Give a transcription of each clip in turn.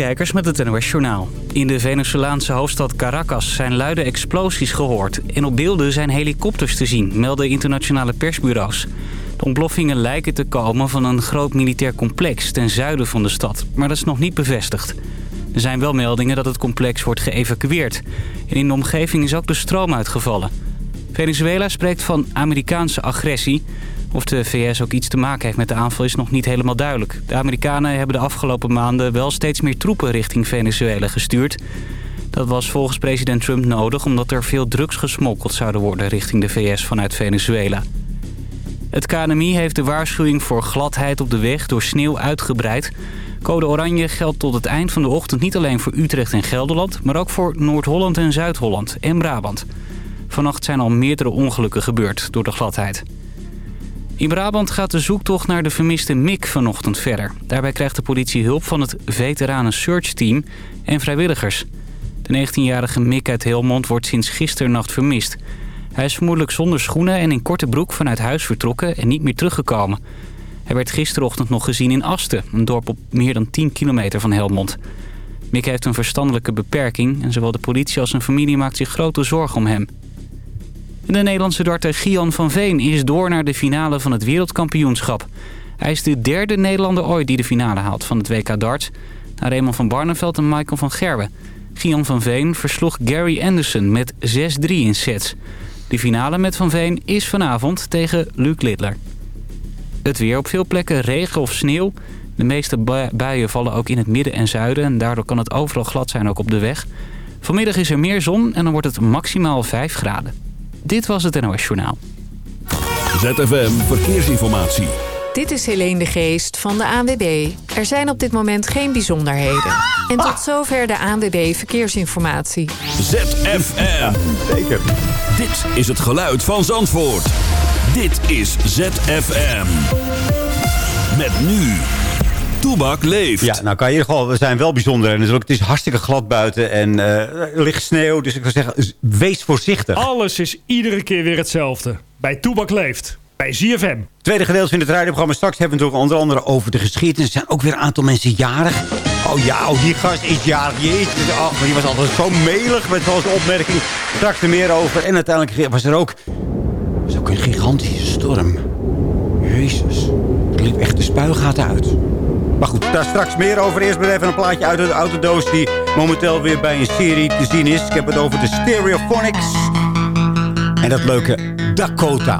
Kijkers met het NOS Journaal. In de Venezolaanse hoofdstad Caracas zijn luide explosies gehoord. En op beelden zijn helikopters te zien, melden internationale persbureaus. De ontploffingen lijken te komen van een groot militair complex ten zuiden van de stad. Maar dat is nog niet bevestigd. Er zijn wel meldingen dat het complex wordt geëvacueerd. En in de omgeving is ook de stroom uitgevallen. Venezuela spreekt van Amerikaanse agressie... Of de VS ook iets te maken heeft met de aanval is nog niet helemaal duidelijk. De Amerikanen hebben de afgelopen maanden wel steeds meer troepen richting Venezuela gestuurd. Dat was volgens president Trump nodig omdat er veel drugs gesmokkeld zouden worden richting de VS vanuit Venezuela. Het KNMI heeft de waarschuwing voor gladheid op de weg door sneeuw uitgebreid. Code oranje geldt tot het eind van de ochtend niet alleen voor Utrecht en Gelderland... maar ook voor Noord-Holland en Zuid-Holland en Brabant. Vannacht zijn al meerdere ongelukken gebeurd door de gladheid. In Brabant gaat de zoektocht naar de vermiste Mick vanochtend verder. Daarbij krijgt de politie hulp van het Veteranen Search Team en vrijwilligers. De 19-jarige Mick uit Helmond wordt sinds gisternacht vermist. Hij is vermoedelijk zonder schoenen en in korte broek vanuit huis vertrokken en niet meer teruggekomen. Hij werd gisterochtend nog gezien in Asten, een dorp op meer dan 10 kilometer van Helmond. Mick heeft een verstandelijke beperking en zowel de politie als zijn familie maakt zich grote zorgen om hem. De Nederlandse darter Gian van Veen is door naar de finale van het wereldkampioenschap. Hij is de derde Nederlander ooit die de finale haalt van het WK darts... na Raymond van Barneveld en Michael van Gerwen. Gian van Veen versloeg Gary Anderson met 6-3 in sets. De finale met Van Veen is vanavond tegen Luc Littler. Het weer op veel plekken regen of sneeuw. De meeste buien vallen ook in het midden en zuiden... en daardoor kan het overal glad zijn ook op de weg. Vanmiddag is er meer zon en dan wordt het maximaal 5 graden. Dit was het NOS Journaal. ZFM Verkeersinformatie. Dit is Helene de Geest van de ANWB. Er zijn op dit moment geen bijzonderheden. En tot zover de ANWB Verkeersinformatie. ZFM. Zeker. Dit is het geluid van Zandvoort. Dit is ZFM. Met nu... Toebak leeft. Ja, nou kan je gewoon, we zijn wel bijzonder. En het is hartstikke glad buiten en uh, er ligt sneeuw. Dus ik zou zeggen, wees voorzichtig. Alles is iedere keer weer hetzelfde. Bij Toebak leeft. Bij ZFM. Tweede gedeelte van het radioprogramma. Straks hebben we het ook onder andere over de geschiedenis. Er zijn ook weer een aantal mensen jarig. Oh ja, oh, die gast is jarig. Jeetje, oh, die was altijd zo melig met zo'n opmerking. Straks er meer over. En uiteindelijk was er ook, was ook een gigantische storm. Jezus. Het liep echt de spuigaten uit. Maar goed, daar straks meer over. Eerst maar even een plaatje uit de autodoos die momenteel weer bij een serie te zien is. Ik heb het over de Stereophonics. En dat leuke Dakota.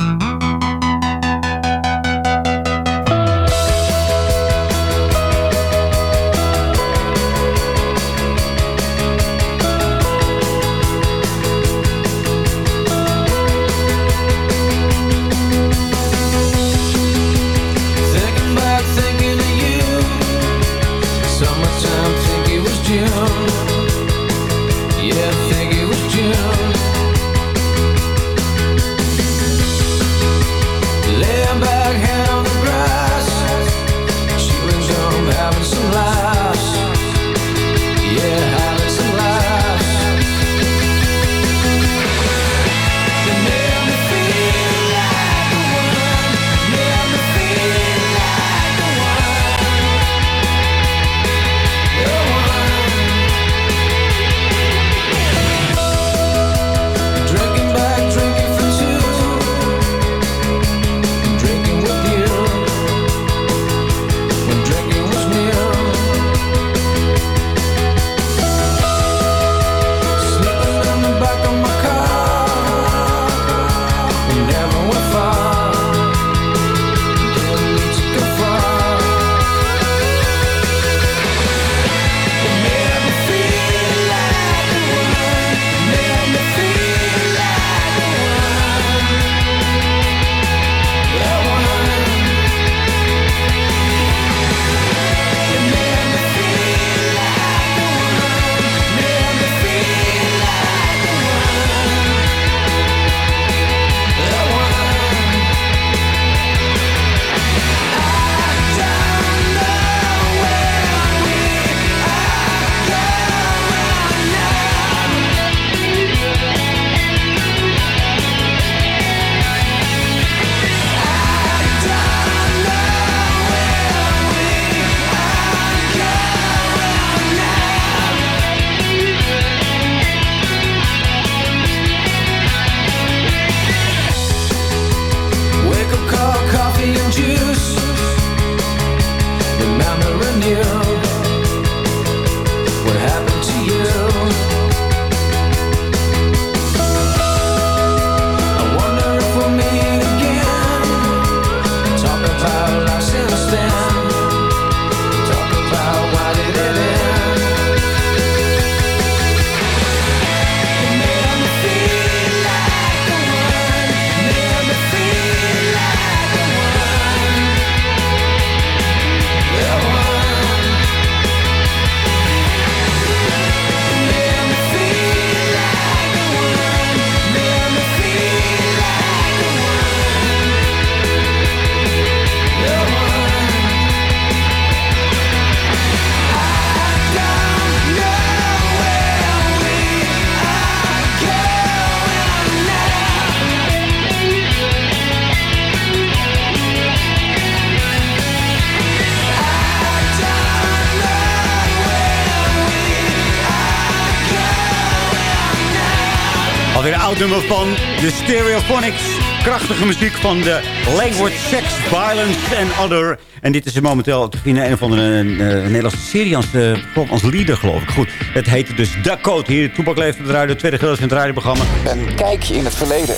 Oud nummer van de Stereophonics. Krachtige muziek van de Language, Sex, Violence and Other. En dit is momenteel te vinden in een van de uh, Nederlandse serie als, uh, als leader, geloof ik. Goed, het heette dus Dakota. Hier, Toepak leeft het radio, tweede gedeelte in het radioprogramma. Een kijkje in het verleden.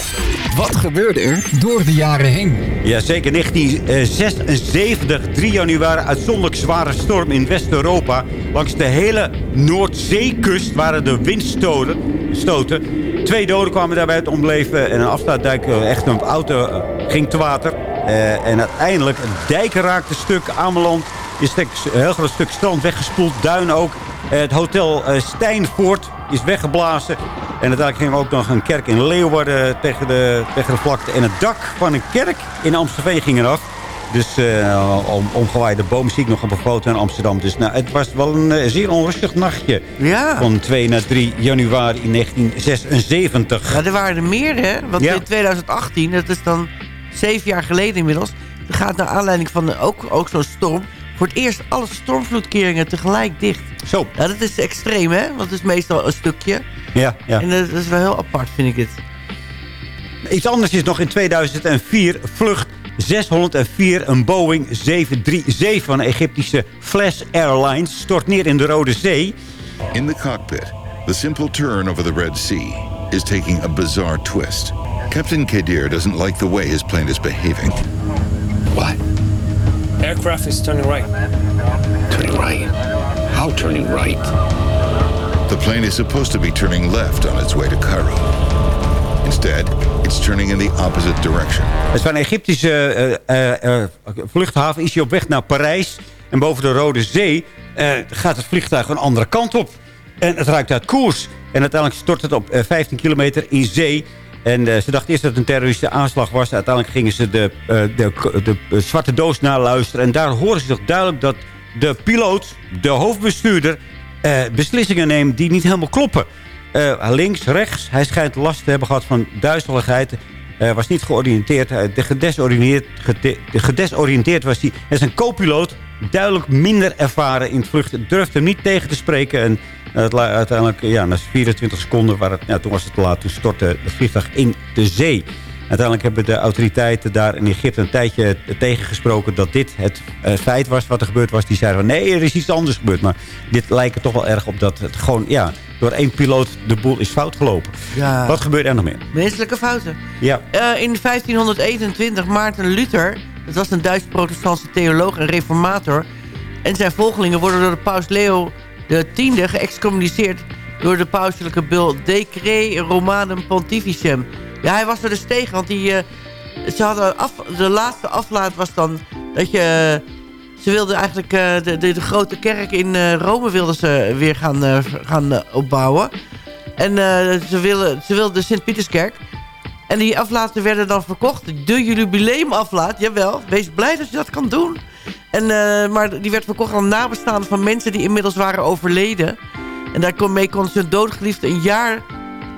Wat gebeurde er door de jaren heen? Ja, zeker 1976, 3 januari, uitzonderlijk zware storm in West-Europa. Langs de hele Noordzeekust waren de windstoten. Stoten. Twee doden kwamen daarbij het omleven. En een afsluitdijk, echt een auto, ging te water. Uh, en uiteindelijk, een dijk raakte stuk. Ameland is een heel groot stuk strand weggespoeld. Duin ook. Het hotel Stijnvoort is weggeblazen. En uiteindelijk ging ook nog een kerk in Leeuwarden tegen de, tegen de vlakte. En het dak van een kerk in Amstelveen ging eraf. Dus uh, om, omgewaaide boom zie ik nog op een foto in Amsterdam. Dus nou, het was wel een uh, zeer onrustig nachtje. Ja. Van 2 naar 3 januari 1976. Ja, er waren er meer, hè? Want ja. in 2018, dat is dan zeven jaar geleden inmiddels... gaat naar aanleiding van ook, ook zo'n storm... voor het eerst alle stormvloedkeringen tegelijk dicht. Zo. Dat is extreem, hè? Want het is meestal een stukje. Ja, ja. En dat is wel heel apart, vind ik het. Iets anders is nog in 2004 vlucht 604, een Boeing 737 van de Egyptische Flash Airlines... stort neer in de Rode Zee. In the cockpit, the simple turn over the Red Sea is taking a bizarre twist. Captain Kadir doesn't like the way his plane is behaving. What? Aircraft is turning right. Turning right? How turning right? The plane is supposed to be turning left on its way to Cairo. Instead, it's turning in the opposite direction. Het van een Egyptische uh, vluchthaven. Is hij op weg naar Parijs. En boven de Rode Zee gaat het vliegtuig een andere kant op. En het ruikt uit koers. En uiteindelijk stort het op 15 kilometer in zee. En ze dachten eerst dat het een terroristische aanslag was. Uiteindelijk gingen ze de, de, de, de zwarte doos naluisteren. En daar horen ze toch duidelijk dat de piloot, de hoofdbestuurder... beslissingen neemt die niet helemaal kloppen. Uh, links, rechts. Hij schijnt last te hebben gehad van duizeligheid. Uh, was niet georiënteerd. Uh, de gedesoriënteerd, gede, de gedesoriënteerd was hij. Is een co-piloot. Duidelijk minder ervaren in vluchten. Durfde hem niet tegen te spreken. En uiteindelijk, ja, na 24 seconden, waar het, ja, toen was het te laat. Toen stortte het vliegtuig in de zee. Uiteindelijk hebben de autoriteiten daar in Egypte een tijdje tegengesproken... dat dit het feit was wat er gebeurd was. Die zeiden van nee, er is iets anders gebeurd. Maar dit lijkt er toch wel erg op dat het gewoon... ja, door één piloot de boel is fout gelopen. Ja. Wat gebeurt er nog meer? Menselijke fouten. Ja. Uh, in 1521, Maarten Luther... dat was een Duits-protestantse theoloog en reformator... en zijn volgelingen worden door de paus Leo X geëxcommuniceerd... door de pauselijke bul Decre Romanum Pontificem... Ja, hij was er dus tegen, want die, uh, ze hadden af, de laatste aflaat was dan dat je... Ze wilden eigenlijk uh, de, de, de, grote kerk in uh, Rome wilden ze weer gaan, gaan opbouwen. En ze wilden ze wilde de Sint-Pieterskerk. En die aflaten werden dan verkocht. De jubileumaflaat, jawel. Wees blij dat je dat kan doen. En, maar die werd verkocht aan nabestaanden van mensen die inmiddels waren overleden. En daarmee konden ze hun doodgeliefde een jaar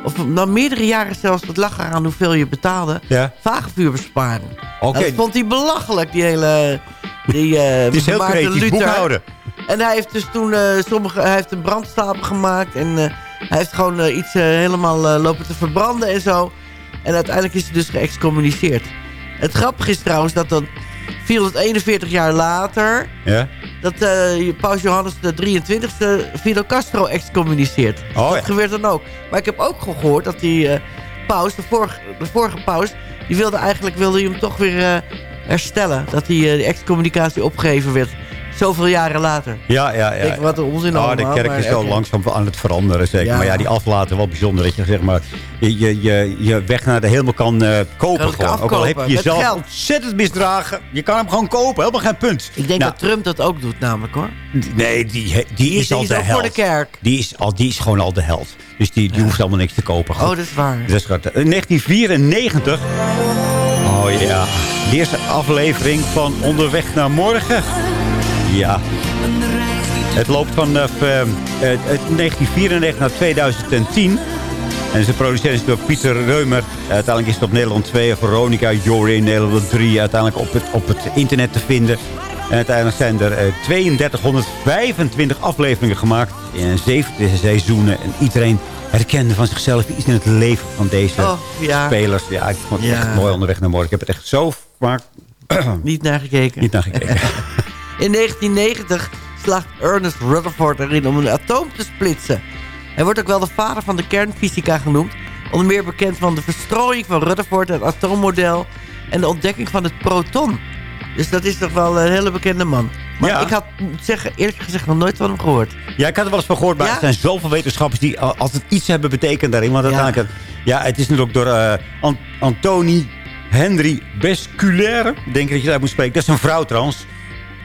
of na meerdere jaren zelfs, het lag eraan hoeveel je betaalde, ja. vagevuur besparen. Okay. Dat vond hij belachelijk, die hele... Die, uh, Het is heel creatief boekhouden. En hij heeft dus toen uh, sommige, hij heeft een brandstapel gemaakt en uh, hij heeft gewoon iets helemaal lopen te verbranden en zo. En uiteindelijk is hij dus geëxcommuniceerd. Het grappige is trouwens dat dan 441 jaar later... Ja? dat uh, paus Johannes de 23e Fidel Castro excommuniceert. Oh, dat ja. gebeurt dan ook. Maar ik heb ook gehoord dat die uh, paus, de vorige, de vorige paus... die wilde eigenlijk wilde hij hem toch weer uh, herstellen. Dat die, de excommunicatie opgegeven werd. Zoveel jaren later. Ja, ja, ja. Ik wat een onzin oh, allemaal, De kerk is okay. langzaam aan het veranderen, zeker. Ja. Maar ja, die aflaten wel bijzonder. Dat je zeg maar, je, je, je, weg naar de hemel kan uh, kopen. Kan gewoon. Ook al heb je jezelf geld. ontzettend misdragen. Je kan hem gewoon kopen. Helemaal geen punt. Ik denk Nou, dat Trump dat ook doet namelijk hoor. Nee, die, die, Die is, al die de is ook held. voor de kerk. Die is, al, die is gewoon al de held. Dus die, die hoeft allemaal niks te kopen. Oh, dat is waar. Dat is goed. In 1994. Oh ja. De eerste aflevering van Onderweg naar Morgen. Ja. Het loopt vanaf uh, uh, 1994 naar 2010. En ze produceren is door Pieter Reumer. Uiteindelijk is het op Nederland 2. Veronica Jorin, Nederland 3. Uiteindelijk op het, op het internet te vinden. En uiteindelijk zijn er eh, 3225 afleveringen gemaakt in 17 seizoenen. En iedereen herkende van zichzelf iets in het leven van deze Oh, ja. spelers. Ja, ik vond het Ja. echt mooi onderweg naar morgen. Ik heb het echt zo vaak Niet naar gekeken. niet naar gekeken. In 1990 slaagt Ernest Rutherford erin om een atoom te splitsen. Hij wordt ook wel de vader van de kernfysica genoemd. Onder meer bekend van de verstrooiing van Rutherford, het atoommodel... en de ontdekking van het proton. Dus dat is toch wel een hele bekende man. Maar Ja. ik had zeggen, eerlijk gezegd nog nooit van hem gehoord. Ja, ik had er wel eens van gehoord, maar Ja? er zijn zoveel wetenschappers die al- altijd iets hebben betekend daarin. Want uiteindelijk, ja, het is natuurlijk door eh An- Antoni Henry Besculaire, denk ik dat je uit moet spreken. Dat is een vrouw trouwens.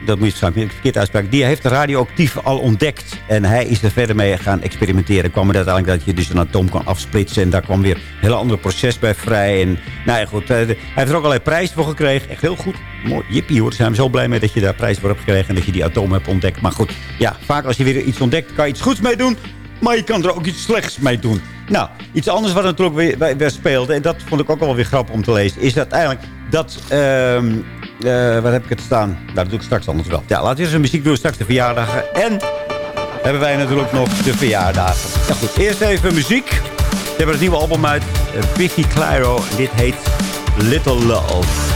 Dat moet je waarschijnlijk verkeerd uitspreken. Die heeft de radioactief al ontdekt. En hij is er verder mee gaan experimenteren. kwam er uiteindelijk dat je dus een atoom kan afsplitsen. En daar kwam weer een heel ander proces bij vrij. En nou ja, goed. eh, hij heeft er ook allerlei prijzen voor gekregen. Echt heel goed. Mooi. Jippie hoor. Daar zijn we zo blij mee dat je daar prijzen voor hebt gekregen. En dat je die atoom hebt ontdekt. Maar goed, ja, vaak als je weer iets ontdekt, kan je iets goeds mee doen. Maar je kan er ook iets slechts mee doen. Nou, iets anders wat natuurlijk weer, weer, speelde... en dat vond ik ook wel weer grappig om te lezen... is dat eigenlijk dat... ehm eh, waar heb ik het staan? Dat doe ik straks anders wel. Ja, laten we eerst een muziek doen, straks de verjaardagen. En hebben wij natuurlijk nog de verjaardagen. Nou goed, eerst even muziek. We hebben het nieuwe album uit, uh, Biffy Clyro. Dit heet Little Love.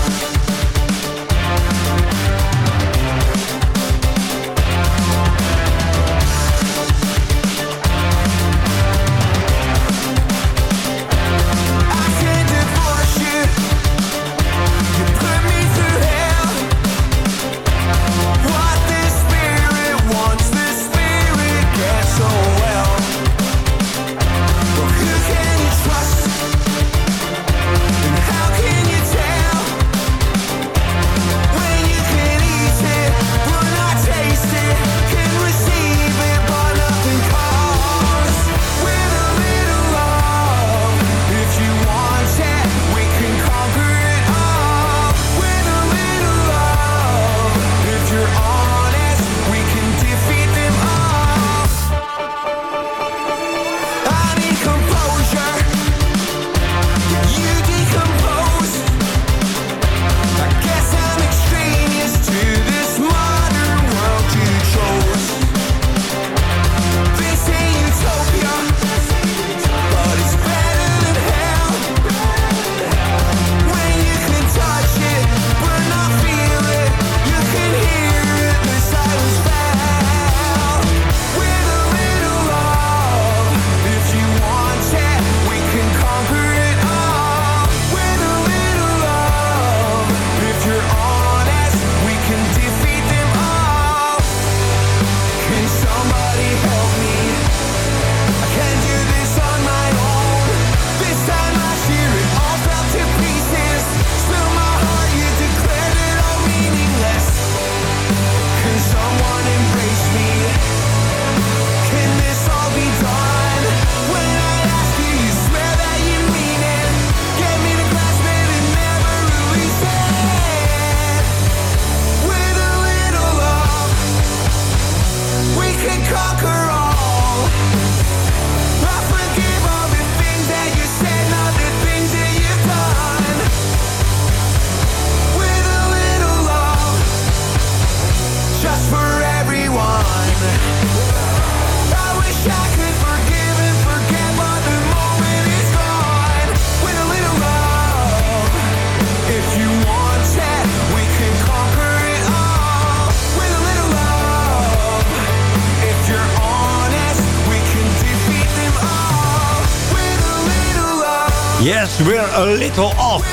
Yes, we're a little off.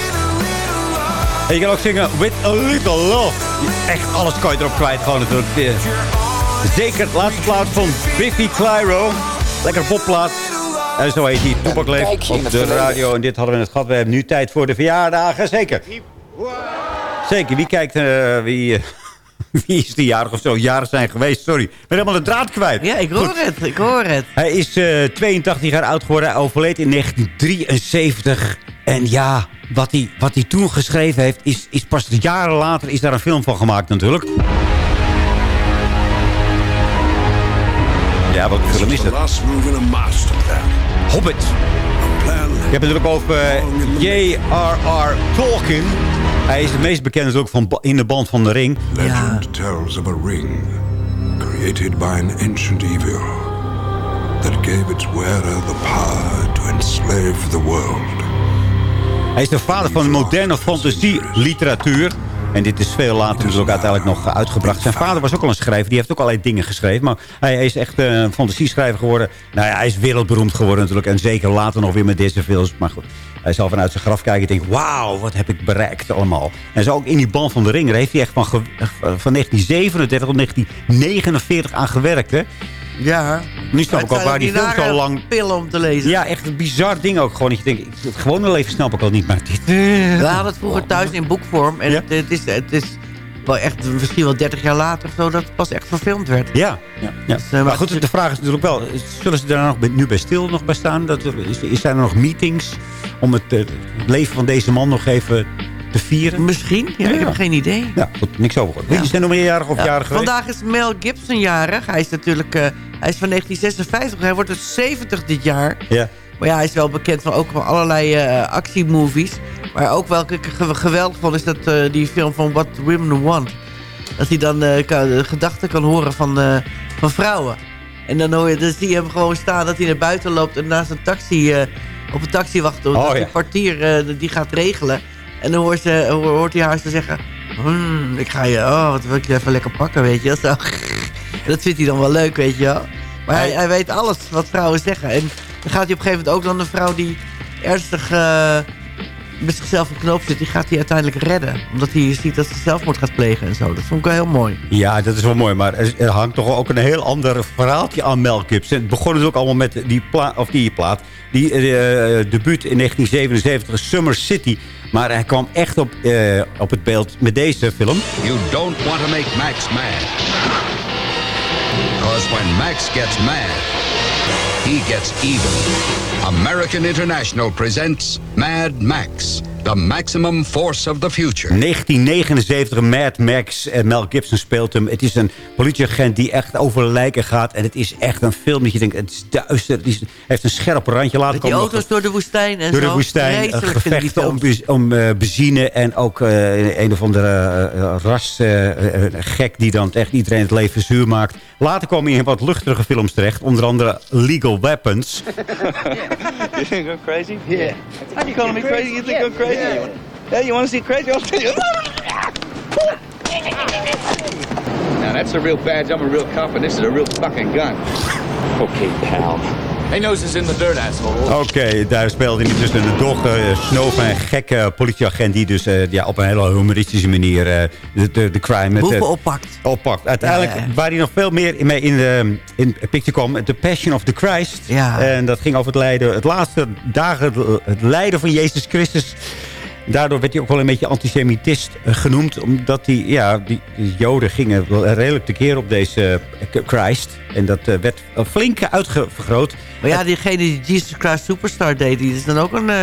En je kan ook zingen with a little love. Echt alles kan je erop kwijt. Gewoon natuurlijk. Zeker de laatste plaat van Biffy Clyro. Lekker popplaat. En zo heet die Toepak Kijk leeft je in op de radio. En dit hadden we net gehad. We hebben nu tijd voor de verjaardagen. Zeker. Zeker. Wie kijkt... eh, wie, eh, wie is die jarig of zo? Jaren zijn geweest. Sorry. Ik ben helemaal de draad kwijt. Ja, ik hoor Goed. het. Ik hoor het. Hij is eh, 82 jaar oud geworden. Hij overleed in 1973. En ja, wat hij, wat hij toen geschreven heeft... Is, is pas jaren later is daar een film van gemaakt natuurlijk. Ja, wat film is het? Hobbit. Ik heb het natuurlijk over eh, J.R.R. Tolkien. Hij is het meest bekend natuurlijk van in de band van de ring. Legend tells of a ring created by an ancient evil that gave its wearer the power to enslave the world. Hij is de vader van de moderne fantasie-literatuur. En dit is veel later dus ook uiteindelijk nog uitgebracht. Zijn vader was ook al een schrijver. Die heeft ook allerlei dingen geschreven. Maar hij, is echt eh, een fantasieschrijver geworden. Nou ja, hij is wereldberoemd geworden natuurlijk. En zeker later nog weer met deze films. Maar goed, hij zal vanuit zijn graf kijken en denkt... Wauw, wat heb ik bereikt allemaal. En zo ook in die band van de ring. Daar heeft hij echt van, van 1937 tot 1949 aan gewerkt. Hè? Ja. Nu snap ik ook waar die film zo lang... pillen om te lezen. Ja, echt een bizar ding ook. Gewoon dat je denkt, het gewone leven snap ik al niet. Maar dit... We hadden het vroeger thuis in boekvorm. En Ja. het, het is, het is wel echt misschien wel 30 jaar later of zo dat het pas echt verfilmd werd. Ja, ja, ja. eh, maar goed, de vraag is natuurlijk wel... Zullen ze daar nog bij- nu bij stil nog bij staan? Dat, er- is, is, zijn er nog meetings om het, eh, het leven van deze man nog even te vieren? Misschien? Ja, ik heb geen idee. Ja, goed, niks over gehoord. Wie zijn nog meerjarig of Ja, jarig geweest? Vandaag is Mel Gibson jarig. Hij is natuurlijk eh, hij is van 1956. Hij wordt dus 70 dit jaar. Ja. Maar ja, hij is wel bekend van ook van allerlei eh, actiemovies. Maar ook welke ik geweldig vond is dat eh, die film van What Women Want. Dat hij dan eh, kan- de gedachten kan horen van, van vrouwen. En dan, hoor je, dan zie je hem gewoon staan dat hij naar buiten loopt... en naast een taxi, op een taxi wacht. Oh, die ja. kwartier eh, die gaat regelen. En dan hoort, ze, hoor- hoort hij haar zeggen... "Hmm, ik ga je, oh, wat wil ik je even lekker pakken, weet je. Zo. Dat vindt hij dan wel leuk, weet je wel. Maar hij, hij weet alles wat vrouwen zeggen. En dan gaat hij op een gegeven moment ook dan een vrouw die ernstig eh, met zichzelf in knoop zit... die gaat hij uiteindelijk redden. Omdat hij ziet dat ze zelfmoord gaat plegen en zo. Dat vond ik wel heel mooi. Ja, dat is wel mooi. Maar er, hangt toch ook een heel ander verhaaltje aan Mel Gibson. Het begon dus ook allemaal met die, pla of die plaat. Die eh, debuut in 1977, Summer City. Maar hij kwam echt op, eh, op het beeld met deze film. You don't want to make Max mad. When Max gets mad, he gets even. American International presents Mad Max, the maximum force of the future. 1979, Mad Max. En Mel Gibson speelt hem. Het is een politieagent die echt over lijken gaat. En het is echt een film dat je denkt, het is duister. Het is, heeft een scherp randje. Later Met die nog- auto's door de woestijn en door zo. de woestijn, eh, gevechten om, om eh, benzine en ook eh, een of andere eh, ras eh, eh, gek die dan echt iedereen het leven zuur maakt. Later komen we in wat luchtige films terecht, onder andere Legal Weapons. You think I'm crazy? Yeah. You calling me crazy? You think I'm crazy? Yeah, you want to see crazy? I'll tell you. Now that's a real badge. I'm a real cop, and this is a real fucking gun. Okay, pal. Hey, nose is in the dirt, asshole. Oké, daar speelde hij dus een dog, uh, Snoof, een gekke politieagent... die dus eh, ja, op een hele humoristische manier eh, de, de, de crime... Boeven eh, oppakt. oppakt. Uiteindelijk, Ja, waar hij nog veel meer mee in de in picture kwam... The Passion of the Christ. Ja. En dat ging over het lijden, het laatste dagen, het- het lijden van Jezus Christus... Daardoor werd hij ook wel een beetje antisemitist eh, genoemd. Omdat die, ja, die, die joden gingen redelijk tekeer op deze eh, Christ. En dat eh, werd flink uitvergroot. Maar ja, diegene die Jesus Christ Superstar deed, die is dan ook een... eh,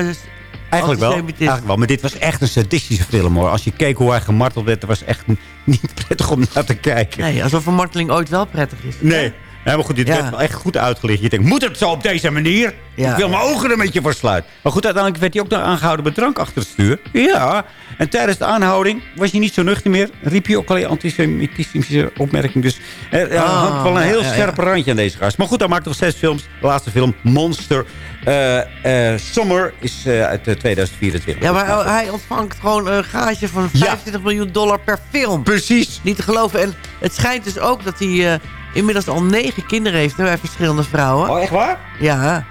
Eigenlijk wel, antisemitist. eigenlijk wel. Maar dit was echt een sadistische film hoor. Als je keek hoe hij gemarteld werd, dat was echt niet prettig om naar te kijken. Nee, alsof een marteling ooit wel prettig is. Nee. Ja, maar goed, dit Ja. werd wel echt goed uitgelicht. Je denkt, moet het zo op deze manier? Ja. Ik wil mijn ogen er een beetje voor sluiten. Maar goed, uiteindelijk werd hij ook nog aangehouden met drank achter het stuur. Ja. En tijdens de aanhouding was hij niet zo nuchter meer. Riep hij ook al antisemitische opmerking. Dus er, Ah, hangt wel een heel ja, scherp randje aan deze gast. Maar goed, hij maakt nog zes films. De laatste film, Monster. eh, Summer is eh, uit eh, 2024. Ja, maar hij ontvangt gewoon een gage van 25 miljoen dollar per film. Precies. Niet te geloven. En het schijnt dus ook dat hij inmiddels al negen kinderen heeft hè, bij verschillende vrouwen. Oh, echt waar? Ja.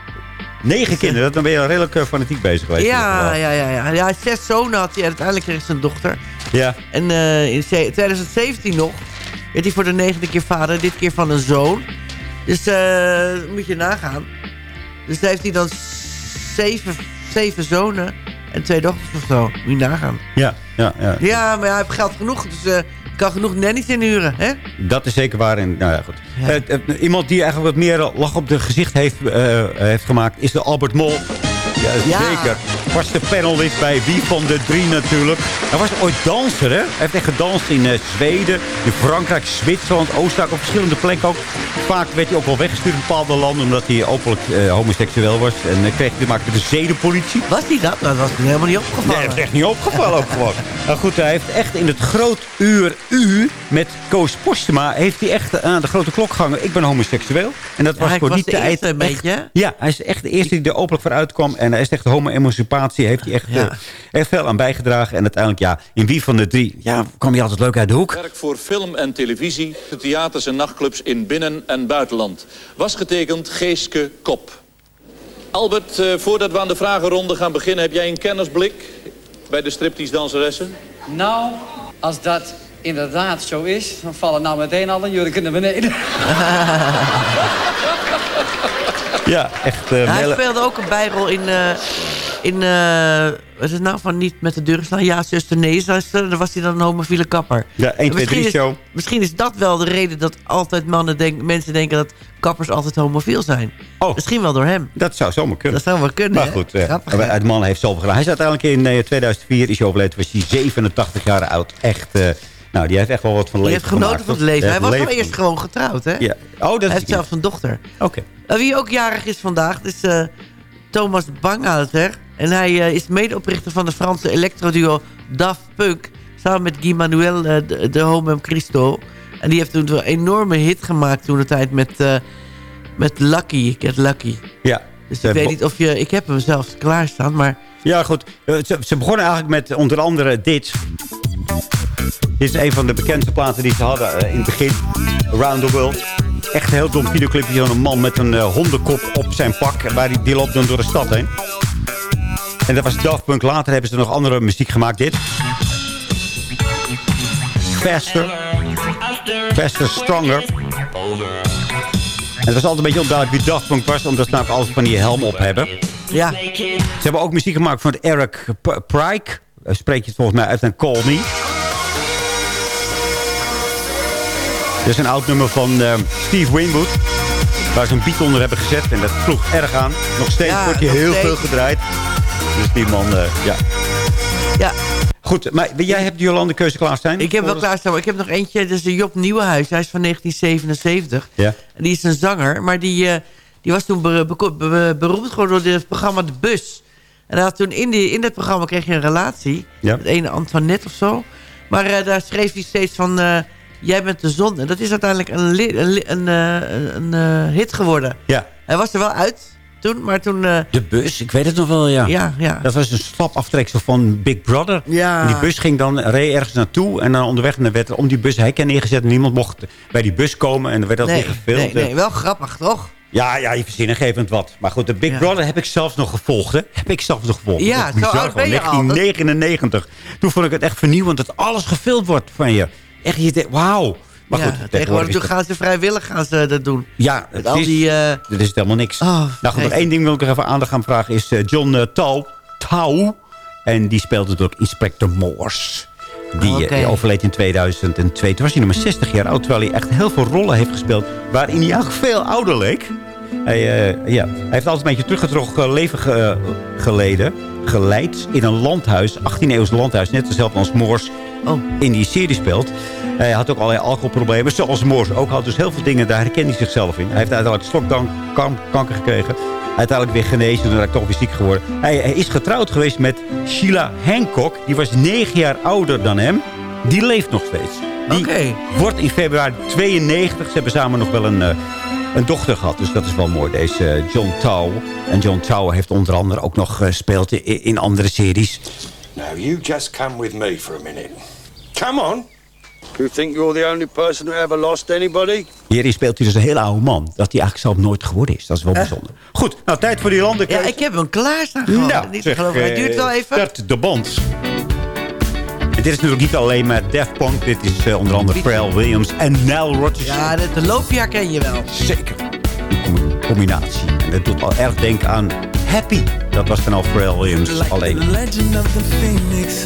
Negen kinderen, dan ben je al redelijk eh, fanatiek bezig geweest. Ja, ja, ja, ja. ja. Zes zonen had hij. Uiteindelijk kreeg ze een dochter. Ja. En eh, in ze- 2017 nog werd hij voor de negende keer vader. Dit keer van een zoon. Dus eh, moet je nagaan. Dus daar heeft hij dan zeven, zeven zonen en twee dochters of zo. Moet je nagaan. Ja, ja, ja. Ja, maar hij heeft geld genoeg. Dus eh kan genoeg nannies inhuren, hè? Dat is zeker waar. En, nou ja, goed. Eh, eh, iemand die eigenlijk wat meer lach op de gezicht heeft, eh, heeft gemaakt... is de Albert Mol. Ja, zeker. Was de panelist bij Wie van de Drie natuurlijk. Hij was ooit danser, hè? Hij heeft echt gedanst in uh, Zweden, in Frankrijk, Zwitserland, Oostenrijk, op verschillende plekken ook. Vaak werd hij ook wel weggestuurd in bepaalde landen, omdat hij openlijk uh, homoseksueel was. En uh, kreeg hij te maken met de zedenpolitie. Was hij dat? Dat was helemaal niet opgevallen. Nee, dat is echt niet opgevallen ook gewoon. Nou goed, hij heeft echt in het groot uur U met Koos Postema... heeft hij echt aan de grote klok gehangen. Ik ben homoseksueel. En dat Ja, was voor die tijd echt- beetje. Ja, hij is echt de eerste die er openlijk voor uitkwam. En hij is echt de homo-emancipatie. Heeft hij echt, Ja. eh, echt veel aan bijgedragen. En uiteindelijk, ja, in wie van de drie... Ja, kwam hij altijd leuk uit de hoek. Werk voor film en televisie, theaters en nachtclubs in binnen- en buitenland. Was getekend Geeske Kop. Albert, eh, voordat we aan de vragenronde gaan beginnen... heb jij een kennisblik bij de striptease danseressen? Nou, als dat inderdaad zo is, dan vallen nou meteen alle jurken naar beneden. Ja, echt... eh, hij speelde ook een bijrol in... eh, in eh, wat is het nou van niet met de deur slaan? Ja, zuster, nee, zuster. Dan was hij dan een homofiele kapper. Ja, 1, 2, 3 Misschien is- show. Misschien is dat wel de reden dat altijd mannen denk, mensen denken dat kappers altijd homofiel zijn. Misschien wel door hem. Dat zou zomaar kunnen. Dat zou wel kunnen, Maar hè? goed, hè? de man heeft zoveel gedaan. Hij is uiteindelijk in eh, 2004 is hij overleden. Was hij 87 jaar oud. Echt, nou, die heeft echt wel wat van Die leven heeft genoten van het leven. Hij was wel eerst gewoon getrouwd, hè? Ja. Oh, dat Hij heeft zelfs een dochter. Oké. Uh, wie ook jarig is vandaag, is eh, Thomas Bangalter. En hij eh, is medeoprichter van de Franse electroduo Daft Punk. Samen met Guy Manuel eh, de, de Homem Christo. En die heeft toen een enorme hit gemaakt toen de tijd met, eh, met Lucky. Get Lucky. Ja. Dus Eh, ik weet niet of je... Ik heb hem zelfs klaarstaan, maar... Ja, goed. Eh, Ze, ze begonnen eigenlijk met onder andere dit. Dit is een van de bekendste platen die ze hadden eh, in het begin. Around the World. Echt een heel dom videoclipje van een man met een eh, hondenkop op zijn pak. Waar die, die loopt dan door de stad heen. En dat was Daft Punk. Later hebben ze nog andere muziek gemaakt. Dit. Faster. Faster, Stronger. En het was altijd een beetje onduidelijk wie Daft Punk was. Omdat ze namelijk altijd van die helm op hebben. Ja. Ze hebben ook muziek gemaakt van Eric P- Pryke. Eh, Spreek je het volgens mij uit een Call Me. Dit is een oud nummer van eh, Steve Winwood. Waar ze een beat onder hebben gezet. En dat sloeg erg aan. Nog steeds Ja, wordt hij nog heel steeds. veel gedraaid. Dus die man, eh, ja. Ja. Goed, maar jij hebt Jolande keuze klaarstaan? Ik heb wel klaarstaan, maar ik heb nog eentje. Dat is de Job Nieuwenhuis. Hij is van 1977. Ja. En die is een zanger, maar die, eh, die was toen be- be- be- beroemd geworden door het programma De Bus. En hij had toen in, die, in dat programma kreeg je een relatie. Ja. Met een Antoinette of zo. Maar daar schreef hij steeds van... Jij bent de zon. En dat is uiteindelijk een, eh, een, een, eh, hit geworden. Ja. Hij was er wel uit toen, maar toen... eh, De bus, ik weet het nog wel, ja. Ja, ja. Dat was een slap aftreksel van Big Brother. Ja. En die bus ging dan, reed ergens naartoe. En dan onderweg dan werd er om die bus hekken neergezet. En niemand mocht bij die bus komen. En dan werd dat nee, weer gefilmd. nee, nee, wel grappig, toch? Ja, ja, je verzinnigevend wat. Maar goed, de Big Brother heb ik zelfs nog gevolgd. Hè? Heb ik zelfs nog gevolgd. Ja, bizar zo oud ben gewoon. je al. 1999. Toen vond ik het echt vernieuwend dat alles gefilmd wordt van je. Echt, je denkt, wauw. Maar ja, goed, tegenwoordig toen dat- gaan ze vrijwillig gaan ze dat doen. Ja, Met al is, die... eh, dit is het helemaal niks. Oh, nou goed, nog één ding wil ik nog even aandacht gaan vragen. Is eh, John uh, Tau. Tau. En die speelde door Inspector Morse. Die, overleed in 2002. Toen was hij nog maar 60 jaar oud. Terwijl hij echt heel veel rollen heeft gespeeld. Waarin hij eigenlijk veel ouder leek. Hij, ja, hij heeft altijd een beetje teruggetrokken leven ge- geleden. Geleid in een landhuis. 18e eeuws landhuis. Net dezelfde als Morse Oh. in die serie speelt. Hij had ook allerlei alcoholproblemen. Zoals Morse ook had. Dus heel veel dingen, daar herkende hij zichzelf in. Hij heeft uiteindelijk slokkanker gekregen. Uiteindelijk weer genezen. Toen hij toch weer ziek geworden. Hij, hij is getrouwd geweest met Sheila Hancock. Die was negen jaar ouder dan hem. Die leeft nog steeds. Die Oké. wordt in februari 92. Ze hebben samen nog wel een, eh, een dochter gehad. Dus dat is wel mooi. Deze eh, John Tow. En John Tow heeft onder andere ook nog gespeeld in, in andere series. Now, you just come with me for a minute. Come on. You think you're the only person who ever lost anybody? Hierin speelt hij dus een hele oude man. Dat hij eigenlijk zelf nooit geworden is. Dat is wel bijzonder. Goed, nou tijd voor die landen. Ja, ik heb hem klaarstaan gewoon. Nou, Niet te zeg, geloven. Hij eh, duurt wel even. Start de band. En dit is natuurlijk niet alleen met Def Punk. Dit is eh, onder andere Pharrell Williams en Nile Rodgers. Ja, de, de loopja ken je wel. Zeker. Een com- combinatie. En dat doet al erg denken aan Happy. Dat was dan al Pharrell Williams alleen. legend of the phoenix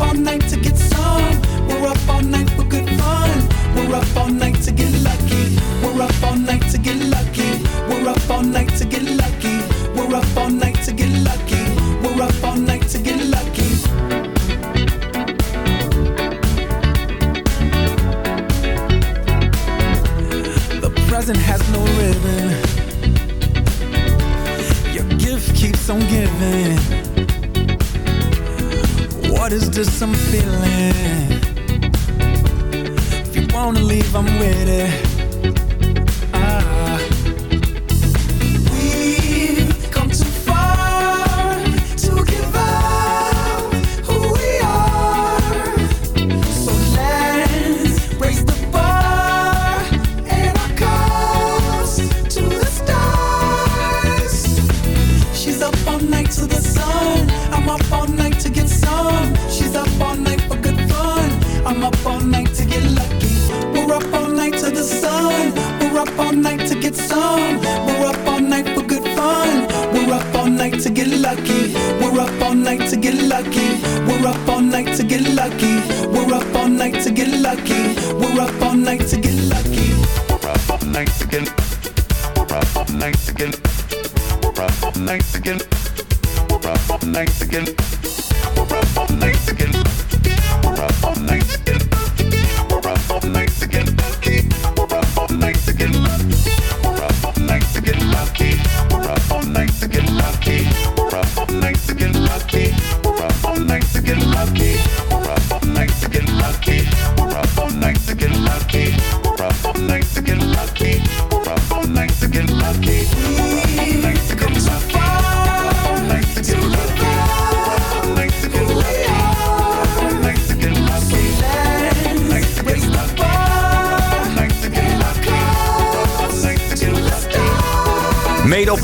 All night to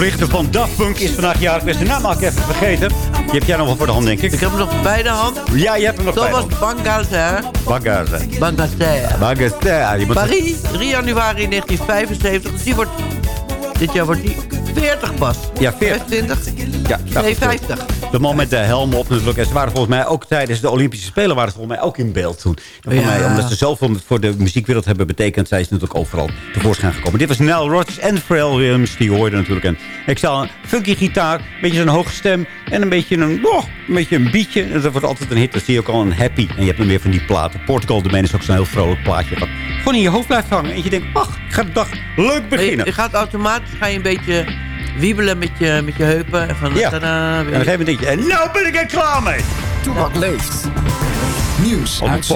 lucky. Medeoprichter van Daft Punk is vandaag jarig. Ik ben zijn naam al even vergeten. Die heb jij nog wel voor de hand, denk ik. Ik heb hem nog bij de hand. Ja, je hebt hem nog bij de Thomas hand. Bangalter. Bagaze. Bangalter. Bagaze. Je moet- Paris, 3 januari 1975. Dus die wordt, dit jaar wordt die 40 pas. Ja, 40. 25? Ja, Nee, 50. De man met de helm op natuurlijk. En ze waren volgens mij ook tijdens de Olympische Spelen... waren ze volgens mij ook in beeld toen. En volgens Ja. mij, omdat ze zoveel voor de muziekwereld hebben betekend... zijn ze natuurlijk overal tevoorschijn gekomen. Dit was Nile Rodgers en Pharrell Williams. Die hoorden natuurlijk. En ik zal een funky gitaar, een beetje zo'n hoge stem... en een beetje een, oh, een, beetje een beatje. En dat wordt altijd een hit. Dan zie je ook al een happy. En je hebt dan weer van die platen. Portugal Man is ook zo'n heel vrolijk plaatje. Wat gewoon in je hoofd blijft hangen. En je denkt, ach, ik ga de dag leuk beginnen. Je, je gaat automatisch ga je een beetje wiebelen met je, met je heupen. En van, Ja. tadaa, En dan geef je denk je, en nou ben ik er klaar mee. Toebak leeft. Nieuws Om uit.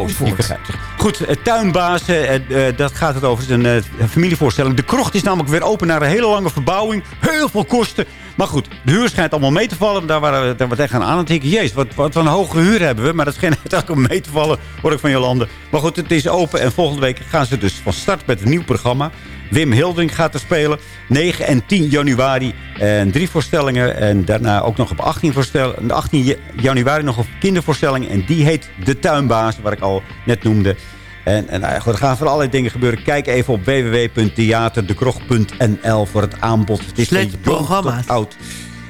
Goed, eh, tuinbazen, eh, eh, dat gaat het over. Het is een eh, familievoorstelling. De krocht is namelijk weer open na een hele lange verbouwing. Heel veel kosten. Maar goed, de huur schijnt allemaal mee te vallen. Daar waren we, daar we tegen aan het denken. Jezus, wat, wat een hoge huur hebben we. Maar dat schijnt uiteindelijk om mee te vallen, hoor ik van Jolande. Maar goed, het is open. En volgende week gaan ze dus van start met een nieuw programma. Wim Hildering gaat er spelen. 9 en 10 januari. En drie voorstellingen. En daarna ook nog op 18, voorstel, 18 ja- januari nog een kindervoorstelling. En die heet De Tuinbaas, waar ik al net noemde. En, en nou ja, er gaan van allerlei dingen gebeuren. Kijk even op www.theaterdekrocht.nl voor het aanbod. Het is Slecht programma's. oud.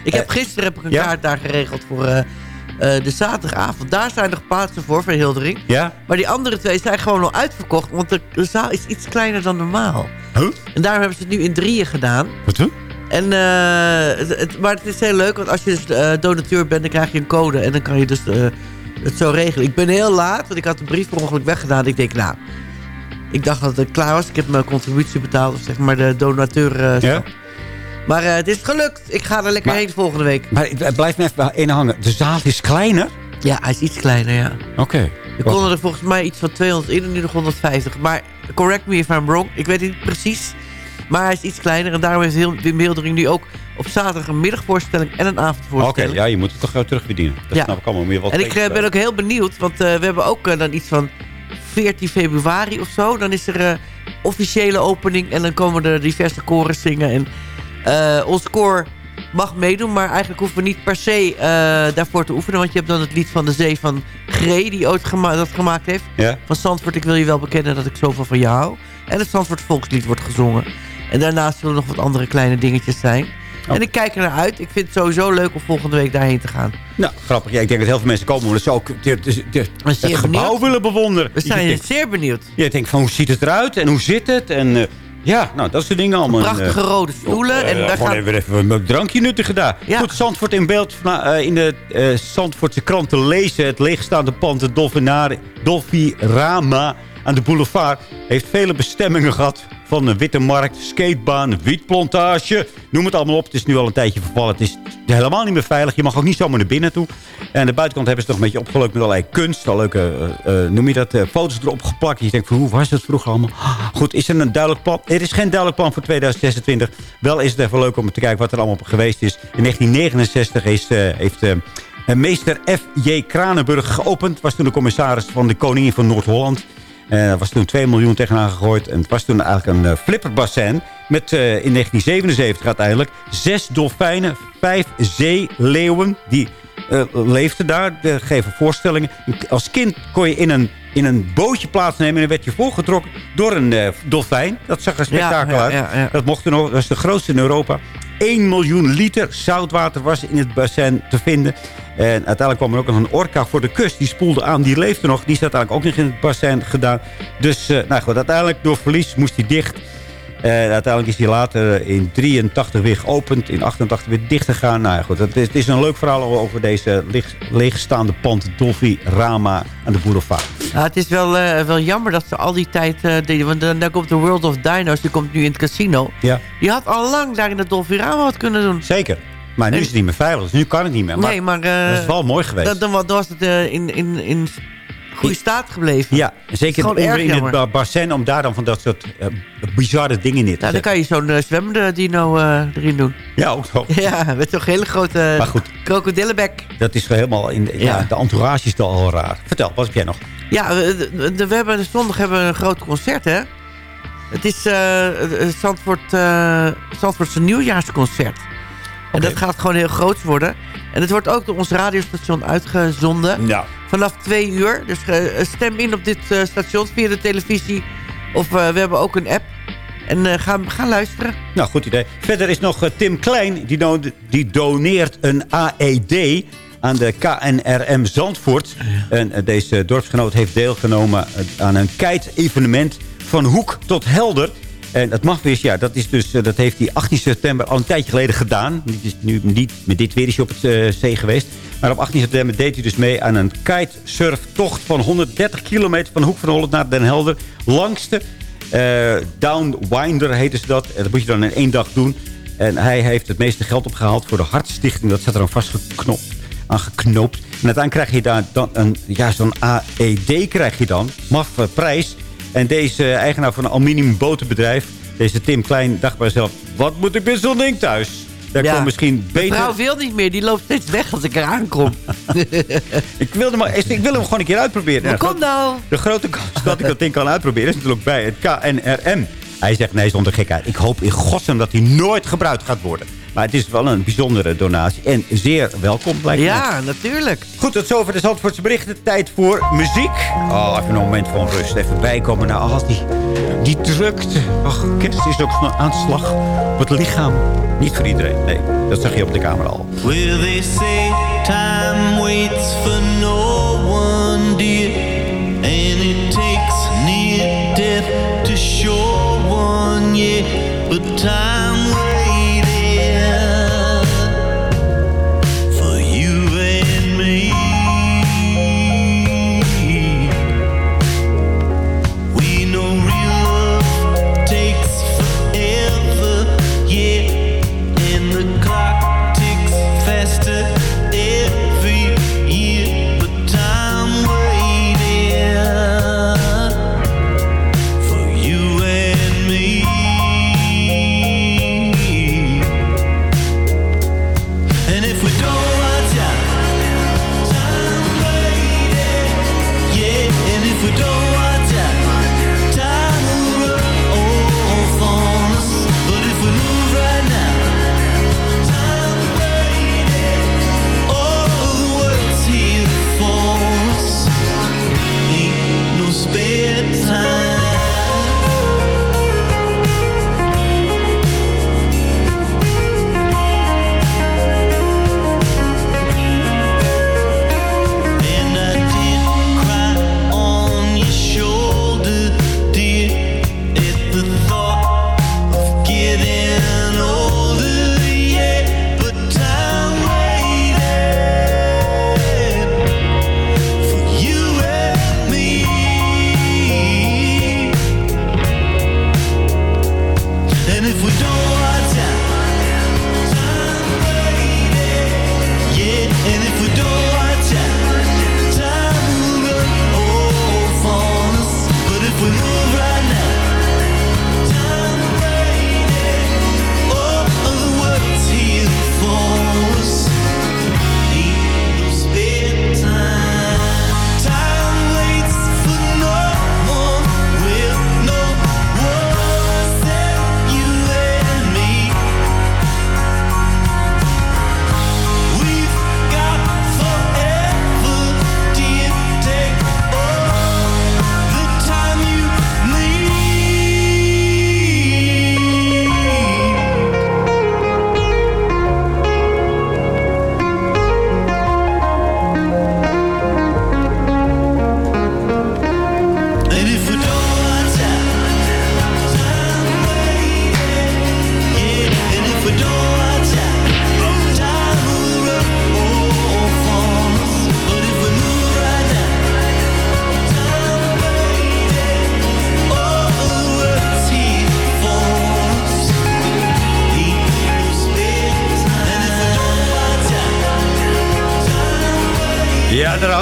Ik heb gisteren heb ik een ja? kaart daar geregeld voor eh, eh, de zaterdagavond. Daar zijn nog plaatsen voor, voor Hildering. Ja? Maar die andere twee zijn gewoon al uitverkocht. Want de, de zaal is iets kleiner dan normaal. Huh? En daarom hebben ze het nu in drieën gedaan. Wat hè? En, eh, het, maar het is heel leuk, want als je dus eh, donateur bent, dan krijg je een code. En dan kan je dus eh, het zo regelen. Ik ben heel laat, want ik had de brief per ongeluk weggedaan. Ik denk, nou, ik dacht dat het klaar was. Ik heb mijn contributie betaald, of zeg maar de donateur. Ja? Maar het is gelukt. Ik ga er lekker Maar- heen volgende week. Maar het blijft me even in hangen. De zaal is kleiner? Ja, hij is iets kleiner, ja. Oké. Er konden er volgens mij iets van 200 in en nu nog 150. Maar correct me if I'm wrong. Ik weet het niet precies. Maar hij is iets kleiner en daarom heeft heel, Wim Hildering nu ook op zaterdag een middagvoorstelling en een Oké, avondvoorstelling. ja, je moet het toch gauw terugverdienen. Dat Ja. snap ik allemaal. Je wat En ik eh, ben ook heel benieuwd, want eh, we hebben ook eh, dan iets van 14 februari of zo. Dan is er officiële opening en dan komen er diverse koren zingen. En ons koor mag meedoen, maar eigenlijk hoeven we niet per se eh, daarvoor te oefenen. Want je hebt dan het lied van de zee van Gree, die ooit gema dat gemaakt heeft. Ja. Van Zandvoort, ik wil je wel bekennen dat ik zoveel van je hou. En het Zandvoort volkslied wordt gezongen. En daarnaast zullen nog wat andere kleine dingetjes zijn. Oh. En ik kijk er naar uit. Ik vind het sowieso leuk om volgende week daarheen te gaan. Nou, grappig. Ja, ik denk dat heel veel mensen komen omdat ze ook het, het, het- het zeer gebouw benieuwd. willen bewonderen. We zijn Je denkt- zeer benieuwd. Je denkt van hoe ziet het eruit en hoe zit het? En eh, ja, nou dat soort dingen allemaal. Prachtige eh, rode stoelen. eh, en daar gewoon gaat... even, even een drankje nuttigen daar. Goed, Zandvoort in beeld van, eh, in de Zandvoortse krant te lezen. Het leegstaande pand, Dolfinari- Dolfirama aan de boulevard... heeft vele bestemmingen gehad. Van een witte markt, skatebaan, wietplantage. Noem het allemaal op. Het is nu al een tijdje vervallen. Het is helemaal niet meer veilig. Je mag ook niet zomaar naar binnen toe. En aan de buitenkant hebben ze nog een beetje opgeleukt met allerlei kunst. Al leuke, noem je dat, foto's erop geplakt. Je denkt van, hoe was het vroeger allemaal? Goed, is er een duidelijk plan? Er is geen duidelijk plan voor 2026. Wel is het even leuk om te kijken wat er allemaal geweest is. In 1969 is, eh, heeft... eh, meester F.J. Kranenburg geopend. Was toen de commissaris van de koningin van Noord-Holland. Er was toen 2 miljoen tegenaan gegooid. En het was toen eigenlijk een flipperbassin. Met in 1977 uiteindelijk zes dolfijnen, vijf zeeleeuwen. Die leefden daar, geven voorstellingen. Als kind kon je in een, in een bootje plaatsnemen. En dan werd je voorgetrokken door een eh, dolfijn. Dat zag er spektakel Ja, uit. ja, ja. Dat mocht toen ook. Dat was de grootste in Europa. 1 miljoen liter zoutwater was in het bassin te vinden. En uiteindelijk kwam er ook nog een orka voor de kust. Die spoelde aan, die leefde nog. Die is uiteindelijk ook nog in het bassin gedaan. Dus eh, nou goed, uiteindelijk door verlies moest hij dicht. En uiteindelijk is hij later in 83 weer geopend. In 88 weer dicht gegaan. Nou ja, goed, het is, het is een leuk verhaal over deze leeg, leegstaande pand Dolphy Rama aan de boulevard. Ja, het is wel, eh, wel jammer dat ze al die tijd... eh, deden. want dan, dan komt de World of Dino's, die komt nu in het casino. Ja. Die had al lang daar in het Dolfirama wat kunnen doen. Zeker. Maar nu is het niet meer veilig. Dus nu kan het niet meer. Maar nee, maar... eh, dat is wel mooi geweest. Dan, dan, wa- dan was het eh, in, in, in goede staat gebleven. Ja, zeker in het bassin om daar dan van dat soort eh, bizarre dingen neer te Nou, dan kan je zo'n eh, zwemmende dino eh, erin doen. Ja, ook zo. Ja, met zo'n hele grote Maar goed. krokodillenbek. Dat is helemaal in de, ja. Ja. de entourage is al raar. Vertel, wat heb jij nog? Ja, we, we hebben zondag hebben we een groot concert, hè? Het is het Zandvoort, Zandvoortse nieuwjaarsconcert. En dat gaat gewoon heel groot worden. En het wordt ook door ons radiostation uitgezonden. Ja. Vanaf twee uur. Dus eh, stem in op dit eh, station via de televisie. Of eh, we hebben ook een app. En eh, ga, ga luisteren. Nou, goed idee. Verder is nog Tim Klein. Die, die doneert een AED aan de KNRM Zandvoort. En eh, deze dorpsgenoot heeft deelgenomen aan een kite-evenement van Hoek tot Helder. En het mag weer, ja, dat, is dus, eh, dat heeft hij 18 september al een tijdje geleden gedaan. Dit is nu niet met dit weer is op het eh, zee geweest. Maar op 18 september deed hij dus mee aan een kitesurftocht van 130 kilometer van Hoek van Holland naar Den Helder. Langste eh Downwinder heette ze dat. En dat moet je dan in één dag doen. En hij heeft het meeste geld opgehaald voor de Hartstichting. Dat zat er aan vastgeknopt, aan geknoopt. En uiteindelijk krijg je daar dan een, ja, zo'n AED krijg je dan. Maf eh, prijs. En deze eigenaar van een aluminiumbotenbedrijf, deze Tim Klein, dacht bij zichzelf... Wat moet ik met zo'n ding thuis? Daar Ja. komt misschien beter... vrouw wil niet meer. Die loopt steeds weg als ik eraan kom. Ik wilde, maar, ik wil hem gewoon een keer uitproberen. Maar Ja, kom nou. De grote kans dat ik dat ding kan uitproberen is natuurlijk bij het KNRM. Hij zegt, nee, zonder gekheid. Ik hoop in godsnaam dat hij nooit gebruikt gaat worden. Maar het is wel een bijzondere donatie. En zeer welkom, lijkt me. Ja, natuurlijk. Goed, tot zover de Zandvoortse berichten. Tijd voor muziek. Oh, even een moment van rust. Even bijkomen naar al die, die drukte. Ach, kerst is ook zo'n aanslag op het lichaam. Niet voor iedereen. Nee, dat zag je op de camera al. Well, they say time waits for no one, dear. And it takes near death to show one, yeah. But time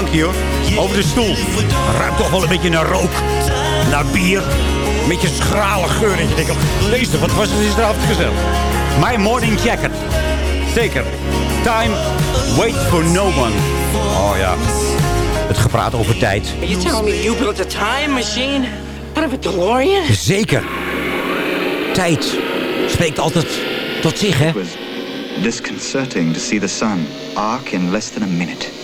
hij hoor. Over de stoel. Ruikt toch wel een beetje naar rook. Naar bier. Een beetje schrale geur. En je denkt, oh, deze, wat was het gisteravond gezellig. My Morning Jacket. Zeker. Time, wait for no one. Oh ja. Het gepraat over tijd. Are you telling me you built a time machine out of a DeLorean? Zeker. Tijd spreekt altijd tot zich, hè? disconcerting to see the sun arc in less than a minute.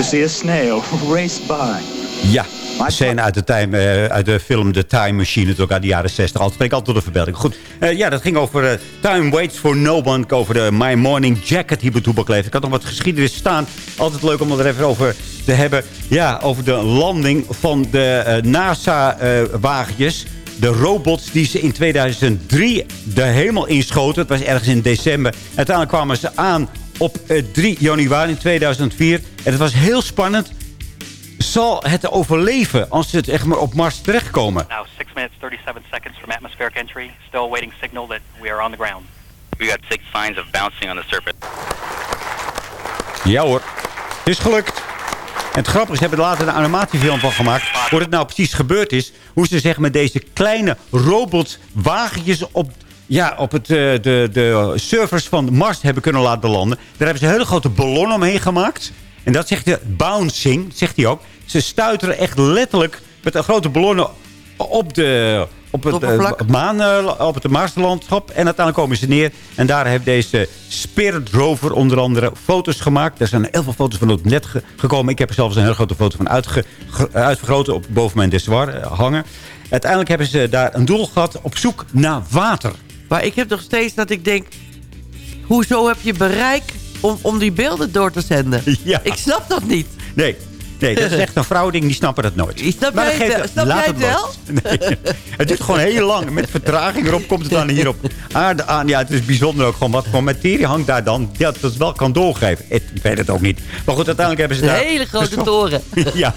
To see a snail race by. Ja, scène uit de, time, eh, uit de film The Time Machine, natuurlijk uit de jaren 60. Altijd spreek altijd de verbeelding. Goed, eh, ja, dat ging over eh, Time Waits for No One. Over de My Morning Jacket hier bij Toebak leeft. Ik had nog wat geschiedenis staan. Altijd leuk om er even over te hebben. Ja, over de landing van de NASA-wagentjes. de robots die ze in 2003 de hemel inschoten. Het was ergens in december. Uiteindelijk kwamen ze aan op eh, 3 januari 2004. En het was heel spannend zal het overleven als ze het echt maar op Mars terechtkomen? Now 6 minutes 37 seconds from atmospheric entry. Still awaiting signal that we are on the ground. We got six signs of bouncing on the surface. Ja hoor, het is gelukt. En het grappige is, ze hebben er later een animatiefilm van gemaakt. Hoe het nou precies gebeurd is. Hoe ze zeg met deze kleine robotwagentjes op, ja, op het, eh, de, de servers van Mars hebben kunnen laten landen. Daar hebben ze een hele grote ballon omheen gemaakt. En dat zegt de bouncing, zegt hij ook. Ze stuiteren echt letterlijk met een grote ballonnen op, de, op het, eh, maan, eh, op het Marslandschap. En uiteindelijk komen ze neer. En daar heeft deze Spirit Rover onder andere foto's gemaakt. Er zijn heel veel foto's van op het net ge- gekomen. Ik heb er zelfs een hele grote foto van uitge, ge- uitvergroten op boven mijn dessoir hangen. Uiteindelijk hebben ze daar een doel gehad op zoek naar water. Maar ik heb nog steeds dat ik denk... Hoezo heb je bereik om, om die beelden door te zenden? Ja. Ik snap dat niet. Nee, nee, dat is echt een vrouwding, die snappen dat nooit. Snap Maar jij geeft-? Snap laat jij het wel? Nee. Het duurt gewoon heel lang. Met vertraging erop komt het dan hier op aarde aan. Ja, het is bijzonder ook gewoon wat voor materie hangt daar dan. Dat het wel kan doorgeven. Ik weet het ook niet. Maar goed, uiteindelijk hebben ze Een daar... hele grote toren. ja.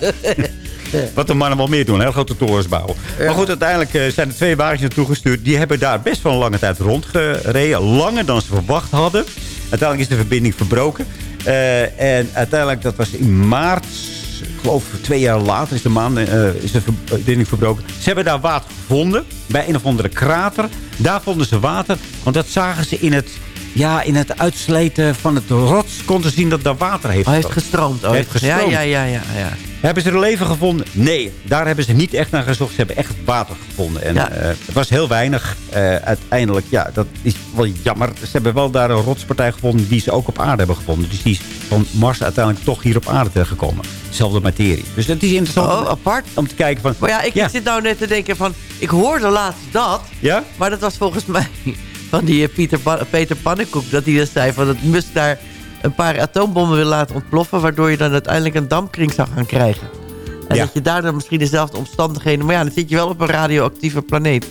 Wat de mannen wel meer doen, heel grote torens bouwen. Maar goed, uiteindelijk eh, zijn er twee wagens naartoe gestuurd. Die hebben daar best wel een lange tijd rondgereden. Langer dan ze verwacht hadden. Uiteindelijk is de verbinding verbroken. Eh, en uiteindelijk, dat was in maart... Geloof twee jaar later is de, maan, eh, is de verbinding verbroken. Ze hebben daar water gevonden. Bij een of andere krater. Daar vonden ze water. Want dat zagen ze in het ja, in het uitsleten van het rots kon ze zien dat daar water heeft Hij heeft gestroomd. Oh, heeft gestroomd. Ja, ja, ja, ja, ja. Hebben ze er leven gevonden? Nee, daar hebben ze niet echt naar gezocht. Ze hebben echt water gevonden. En Ja. eh, het was heel weinig. Eh, uiteindelijk, ja, dat is wel jammer. Ze hebben wel daar een rotspartij gevonden die ze ook op aarde hebben gevonden. Dus die is van Mars uiteindelijk toch hier op aarde terechtgekomen. Zelfde materie. Dus het is interessant Oh, om- apart. om te kijken van... Maar ja, ik zit nou net te denken van... Ik hoorde laatst dat. Ja? Maar dat was volgens mij van die eh, Pieter, Pa- Peter Pannenkoek. Dat hij dus zei van dat Musk daar een paar atoombommen wil laten ontploffen. Waardoor je dan uiteindelijk een dampkring zou gaan krijgen. En Ja. dat je daar dan misschien dezelfde omstandigheden... Maar ja, dan zit je wel op een radioactieve planeet.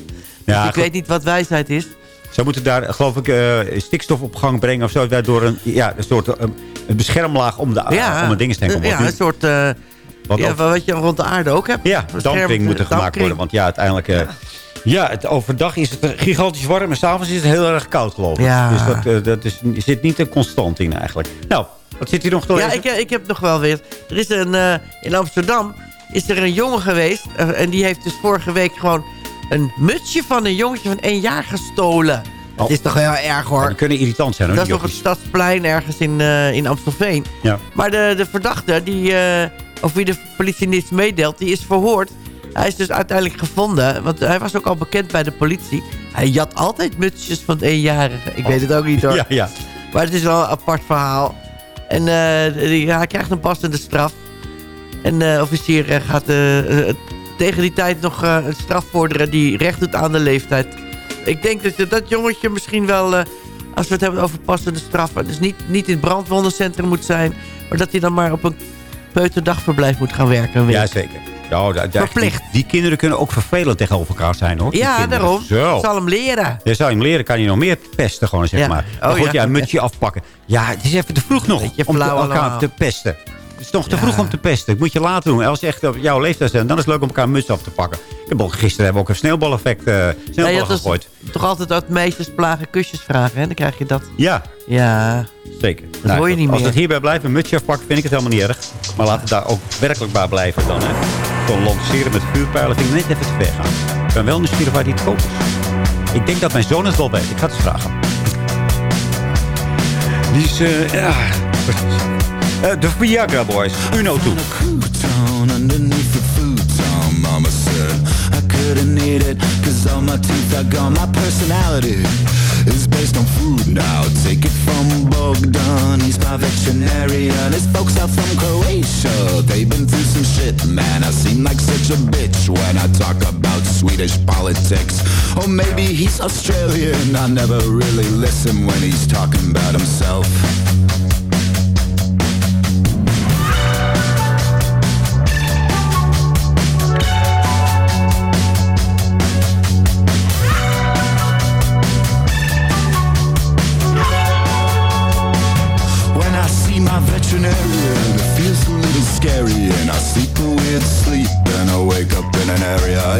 Dus Ja, ik weet niet wat wijsheid is. Ze moeten daar, geloof ik, eh, stikstof op gang brengen of zo. Waardoor een, ja, een soort eh, een beschermlaag om de, Ja, om de dingen komt. ja, nu- een soort... eh, Wat ja, wat je rond de aarde ook hebt. Ja, dampkring moet er gemaakt worden. Want ja, uiteindelijk... eh, ja, het, overdag is het gigantisch warm. En s'avonds is het heel erg koud, geloof ik. Ja. Dus dat, eh, dat is, zit niet een constant in eigenlijk. Nou, wat zit hier nog te lezen? Ja, ik, eh, ik heb nog wel weer. Er is een, eh, in Amsterdam is er een jongen geweest. en die heeft dus vorige week gewoon een mutsje van een jongetje van één jaar gestolen. Dat is toch heel erg hoor. Kunnen irritant zijn, hoor. Dat is op het. Stadsplein ergens in, in Amstelveen. Ja. Maar de, de verdachte, die, of wie de politie niets meedeelt, die is verhoord. Hij is dus uiteindelijk gevonden, want hij was ook al bekend bij de politie. Hij jat altijd mutsjes van het eenjarige. Ik weet het ook niet hoor. Ja, ja. Maar het is wel een apart verhaal. En ja, hij krijgt een passende straf. En de officier eh, gaat eh, eh, tegen die tijd nog een straf vorderen die recht doet aan de leeftijd. Ik denk dat dat jongetje misschien wel, als we het hebben over passende straffen... dus niet, niet in het brandwondencentrum moet zijn... maar dat hij dan maar op een peuterdagverblijf moet gaan werken. een week. Jazeker. Ja, da- Verplicht. Die, die kinderen kunnen ook vervelend tegenover elkaar zijn, hoor. Ja, daarom. Zo. Zal hem leren. Je zou hem leren, kan je nog meer pesten, gewoon, zeg Ja. maar. Oh, maar goed, ja. ja, een mutsje afpakken. Ja, het is even te vroeg nog om te- elkaar allemaal. te pesten. Het is nog te Ja. vroeg om te pesten. Dat moet je later doen. Als je echt op jouw leeftijd bent, dan is het leuk om elkaar muts af te pakken. Ik heb ook, gisteren hebben we ook een sneeuwbaleffect uh, had dus gegooid. toch altijd uit meisjes plagen kusjes vragen, hè? Dan krijg je dat. Ja, Ja. zeker. Dat hoor je niet als meer. het hierbij blijft, een mutsje afpakken, vind ik het helemaal niet erg. Maar laat het daar ook werkelijk bij blijven dan. Hè. Gewoon lanceren met vuurpijlen vind ik net even te ver gaan. Ik ben wel nieuwsgierig waar die te koop is. Ik denk dat mijn zoon het wel weet. Ik ga het eens vragen. Die is, eh, ja, Eh, de Viagra Boys, Uno toe. Down underneath the futon, mama said I couldn't eat it, cause all my teeth are gone. My personality is based on food now. Take it from Bogdan, he's my veterinarian. His folks are from Croatia, they've been through some shit, man. I seem like such a bitch when I talk about Swedish politics. Or maybe he's Australian, I never really listen when he's talking about himself.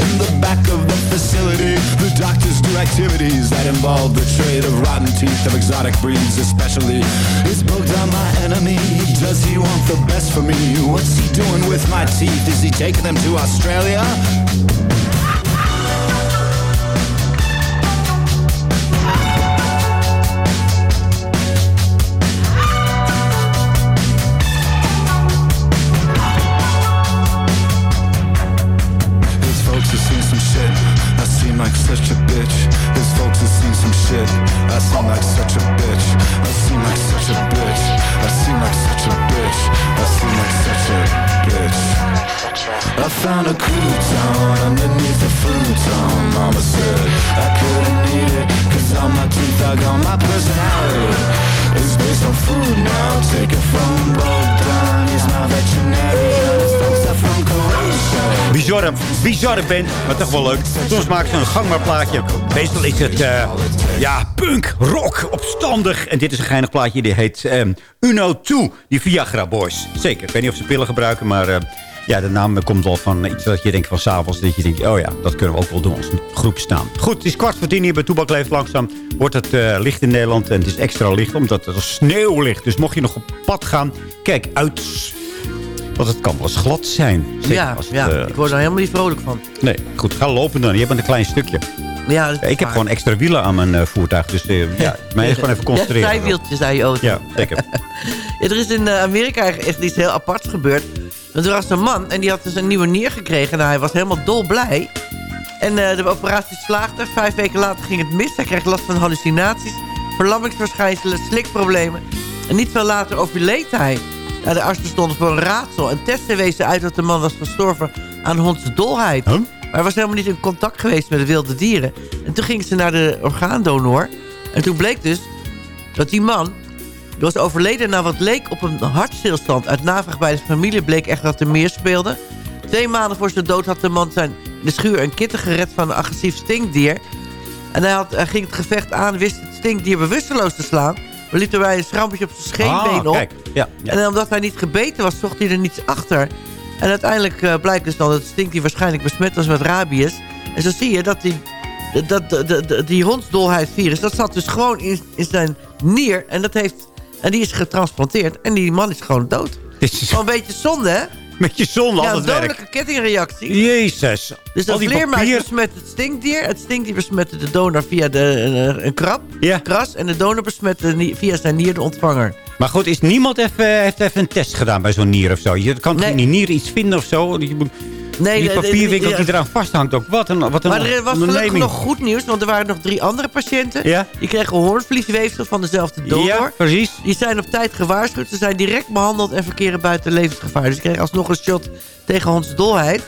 In the back of the facility. The doctors do activities that involve the trade of rotten teeth of exotic breeds, especially. Is Bogdan my enemy? Does he want the best for me? What's he doing with my teeth? Is he taking them to Australia? Food now. Take from Bogdan. He's my veterinarian. Bizarre, bizarre band, maar toch wel leuk. Soms maken ze een gangbaar plaatje. Meestal is het, eh, ja, punk, rock, opstandig. En dit is een geinig plaatje, die heet ehm, Uno 2, die Viagra Boys. Zeker, ik weet niet of ze pillen gebruiken, maar... eh, ja, de naam komt wel van iets dat je denkt van s'avonds. Dat je denkt, oh ja, dat kunnen we ook wel doen als een groep staan. Goed, het is kwart voor tien hier bij Toebak Leeft Langzaam. Wordt het eh, licht in Nederland en het is extra licht omdat er sneeuw ligt. Dus mocht je nog op pad gaan, kijk uit. Want het kan wel eens glad zijn. Ja, het, ja eh, ik word er helemaal niet vrolijk van. Nee, goed, ga lopen dan. Je hebt een klein stukje. Ja, ik heb waar. gewoon extra wielen aan mijn eh, voertuig. Dus ja, mij is gewoon even concentreren. Ja, aan je auto. Ja, zeker. Ja, er is in Amerika echt iets heel aparts gebeurd. Want er was een man en die had dus een nieuwe nier gekregen. Nou, hij was helemaal dolblij. En eh, de operatie slaagde. Vijf weken later ging het mis. Hij kreeg last van hallucinaties, verlammingsverschijnselen, slikproblemen. En niet veel later overleed hij. De artsen stonden voor een raadsel. En testen wezen uit dat de man was gestorven aan hondsdolheid. Maar hij was helemaal niet in contact geweest met de wilde dieren. En toen gingen ze naar de orgaandonor. En toen bleek dus dat die man die was overleden na wat leek op een hartstilstand. Uit navraag bij de familie bleek echt dat er meer speelde. Twee maanden voor zijn dood had de man zijn, in de schuur een kitten gered van een agressief stinkdier. En hij, had, hij ging het gevecht aan, wist het stinkdier bewusteloos te slaan. Maar liep erbij een schrampje op zijn scheenbeen Ah, op. kijk. Ja, ja. En omdat hij niet gebeten was, zocht hij er niets achter. En uiteindelijk eh, blijkt dus dan dat het stinkdier waarschijnlijk besmet was met rabies. En zo zie je dat die, dat, dat, dat, dat- die hondsdolheidvirus, dat zat dus gewoon in, in zijn nier. En, dat heeft, en die is getransplanteerd. En die man is gewoon dood. Dit is Gewoon een beetje zonde, hè? met je zon Ja, het een werk. dodelijke kettingreactie. Jezus. Dus dat vleermuis papier. besmet het stinkdier. Het stinkdier besmette de donor via de, een, een krab, Ja. kras. En de donor besmette via zijn nier de ontvanger. Maar goed, is niemand even, heeft even een test gedaan bij zo'n nier of zo? Je kan in die nier iets vinden of zo? Je moet, Nee, die papierwinkel ja. die eraan vasthangt ook. Wat een, wat een Maar er was gelukkig nog goed nieuws, want er waren nog drie andere patiënten. Ja? Die kregen hoornvliesweefsel van dezelfde donor. Ja, precies. Die zijn op tijd gewaarschuwd. Ze zijn direct behandeld en verkeren buiten levensgevaar. Dus ze kregen alsnog een shot tegen hondsdolheid.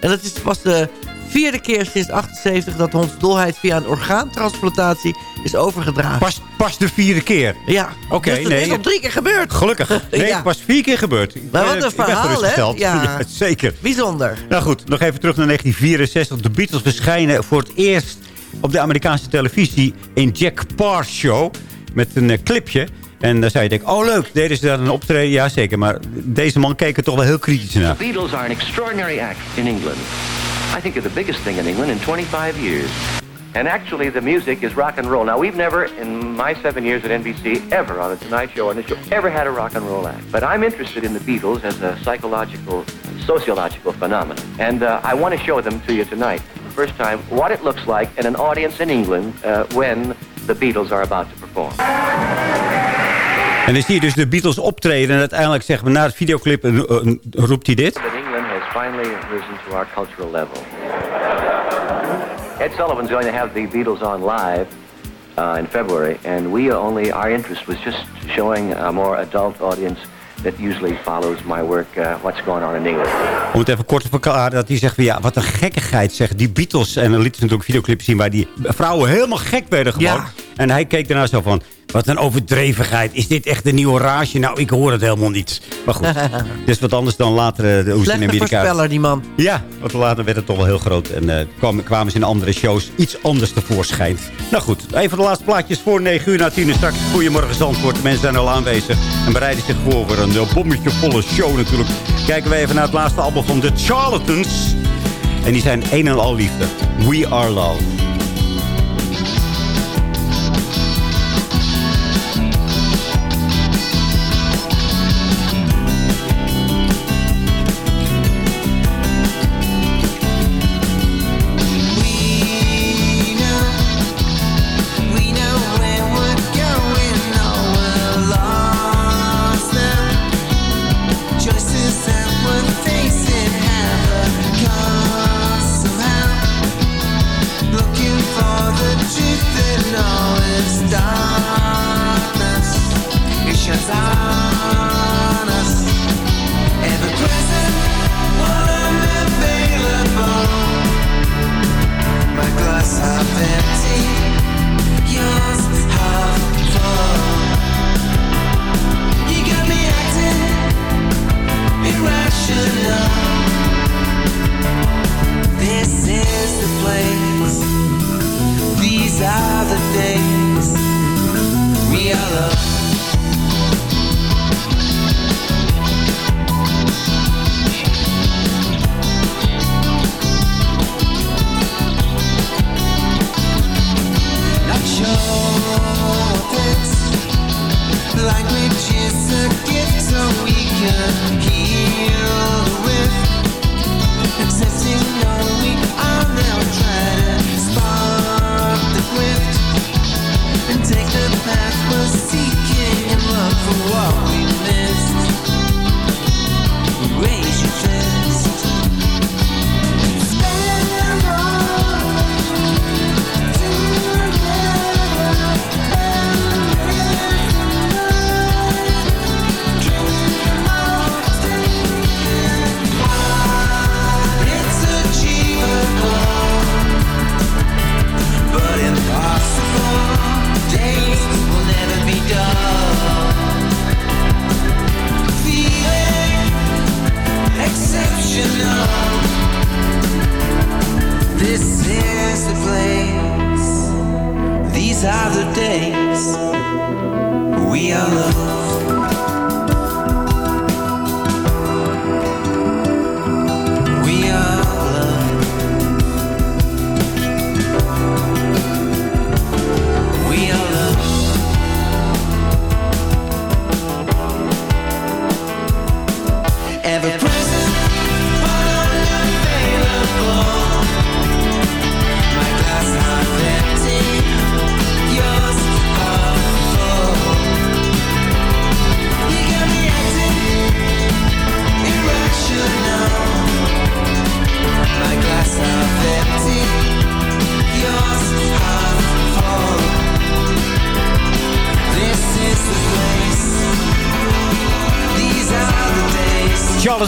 En dat is pas de vierde keer sinds 78 dat hondsdolheid via een orgaantransplantatie is overgedragen. Pas, pas de vierde keer. Ja, Oké, dus dat nee. is al drie keer gebeurd. Gelukkig. Nee, Ja. pas vier keer gebeurd. Maar wat een verhaal, hè? gerustgesteld. Ja. zeker. Bijzonder. Nou goed, nog even terug naar 1964. De Beatles verschijnen voor het eerst op de Amerikaanse televisie in Jack Parr Show. Met een eh, clipje. En dan zou je denken, oh leuk, deden ze daar een optreden? Ja, zeker. Maar deze man keek er toch wel heel kritisch naar. The Beatles are an extraordinary act in England. I think they're the biggest thing in England in 25 years. And actually, the music is rock and roll. Now, we've never, in my seven years at NBC, ever on the Tonight Show or this show, ever had a rock and roll act. But I'm interested in the Beatles as a psychological, sociological phenomenon. And uh, I want to show them to you tonight, for the first time, what it looks like in an audience in England uh, when the Beatles are about to perform. En dan zie je dus de Beatles optreden. En uiteindelijk zeggen we na het videoclip eh, eh, roept hij dit. Finally risen to our cultural level. Ed Sullivan's going to have the Beatles on live uh, in February, and we only our interest was just showing a more adult audience that usually follows my work, uh, what's going on in England. Om het even kort te verklaren. Dat hij zegt van ja, wat een gekkigheid zegt. Die Beatles. En dan liet ze natuurlijk videoclips zien waar die vrouwen helemaal gek werden gewoon. Ja. En hij keek daarna zo van... Wat een overdrevenheid. Is dit echt een nieuwe rage? Nou, ik hoor het helemaal niet. Maar goed, is wat anders dan later eh, de ze in Amerika... voorspeller, die man. Ja, want later werd het toch wel heel groot. En eh, kwamen, kwamen ze in andere shows iets anders tevoorschijn. Nou goed, even de laatste plaatjes voor 9 uur na 10 uur. Straks Goedemorgen Zandvoort. De mensen zijn al aanwezig en bereiden zich voor voor een eh, bommetje volle show natuurlijk. Kijken we even naar het laatste album van The Charlatans. En die zijn een en al liefde. We Are Love.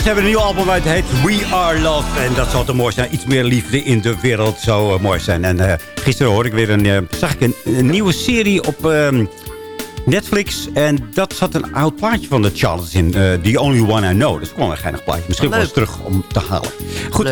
Charles hebben een nieuw album uit. Het heet We Are Love. En dat zal te mooi zijn. Iets meer liefde in de wereld zou eh, mooi zijn. En eh, gisteren hoorde ik weer een, eh, zag ik een, een nieuwe serie op ehm, Netflix. En dat zat een oud plaatje van de Charles in. The Only One I Know. Dat is gewoon een geinig plaatje. Misschien wel eens terug om te halen. Goed,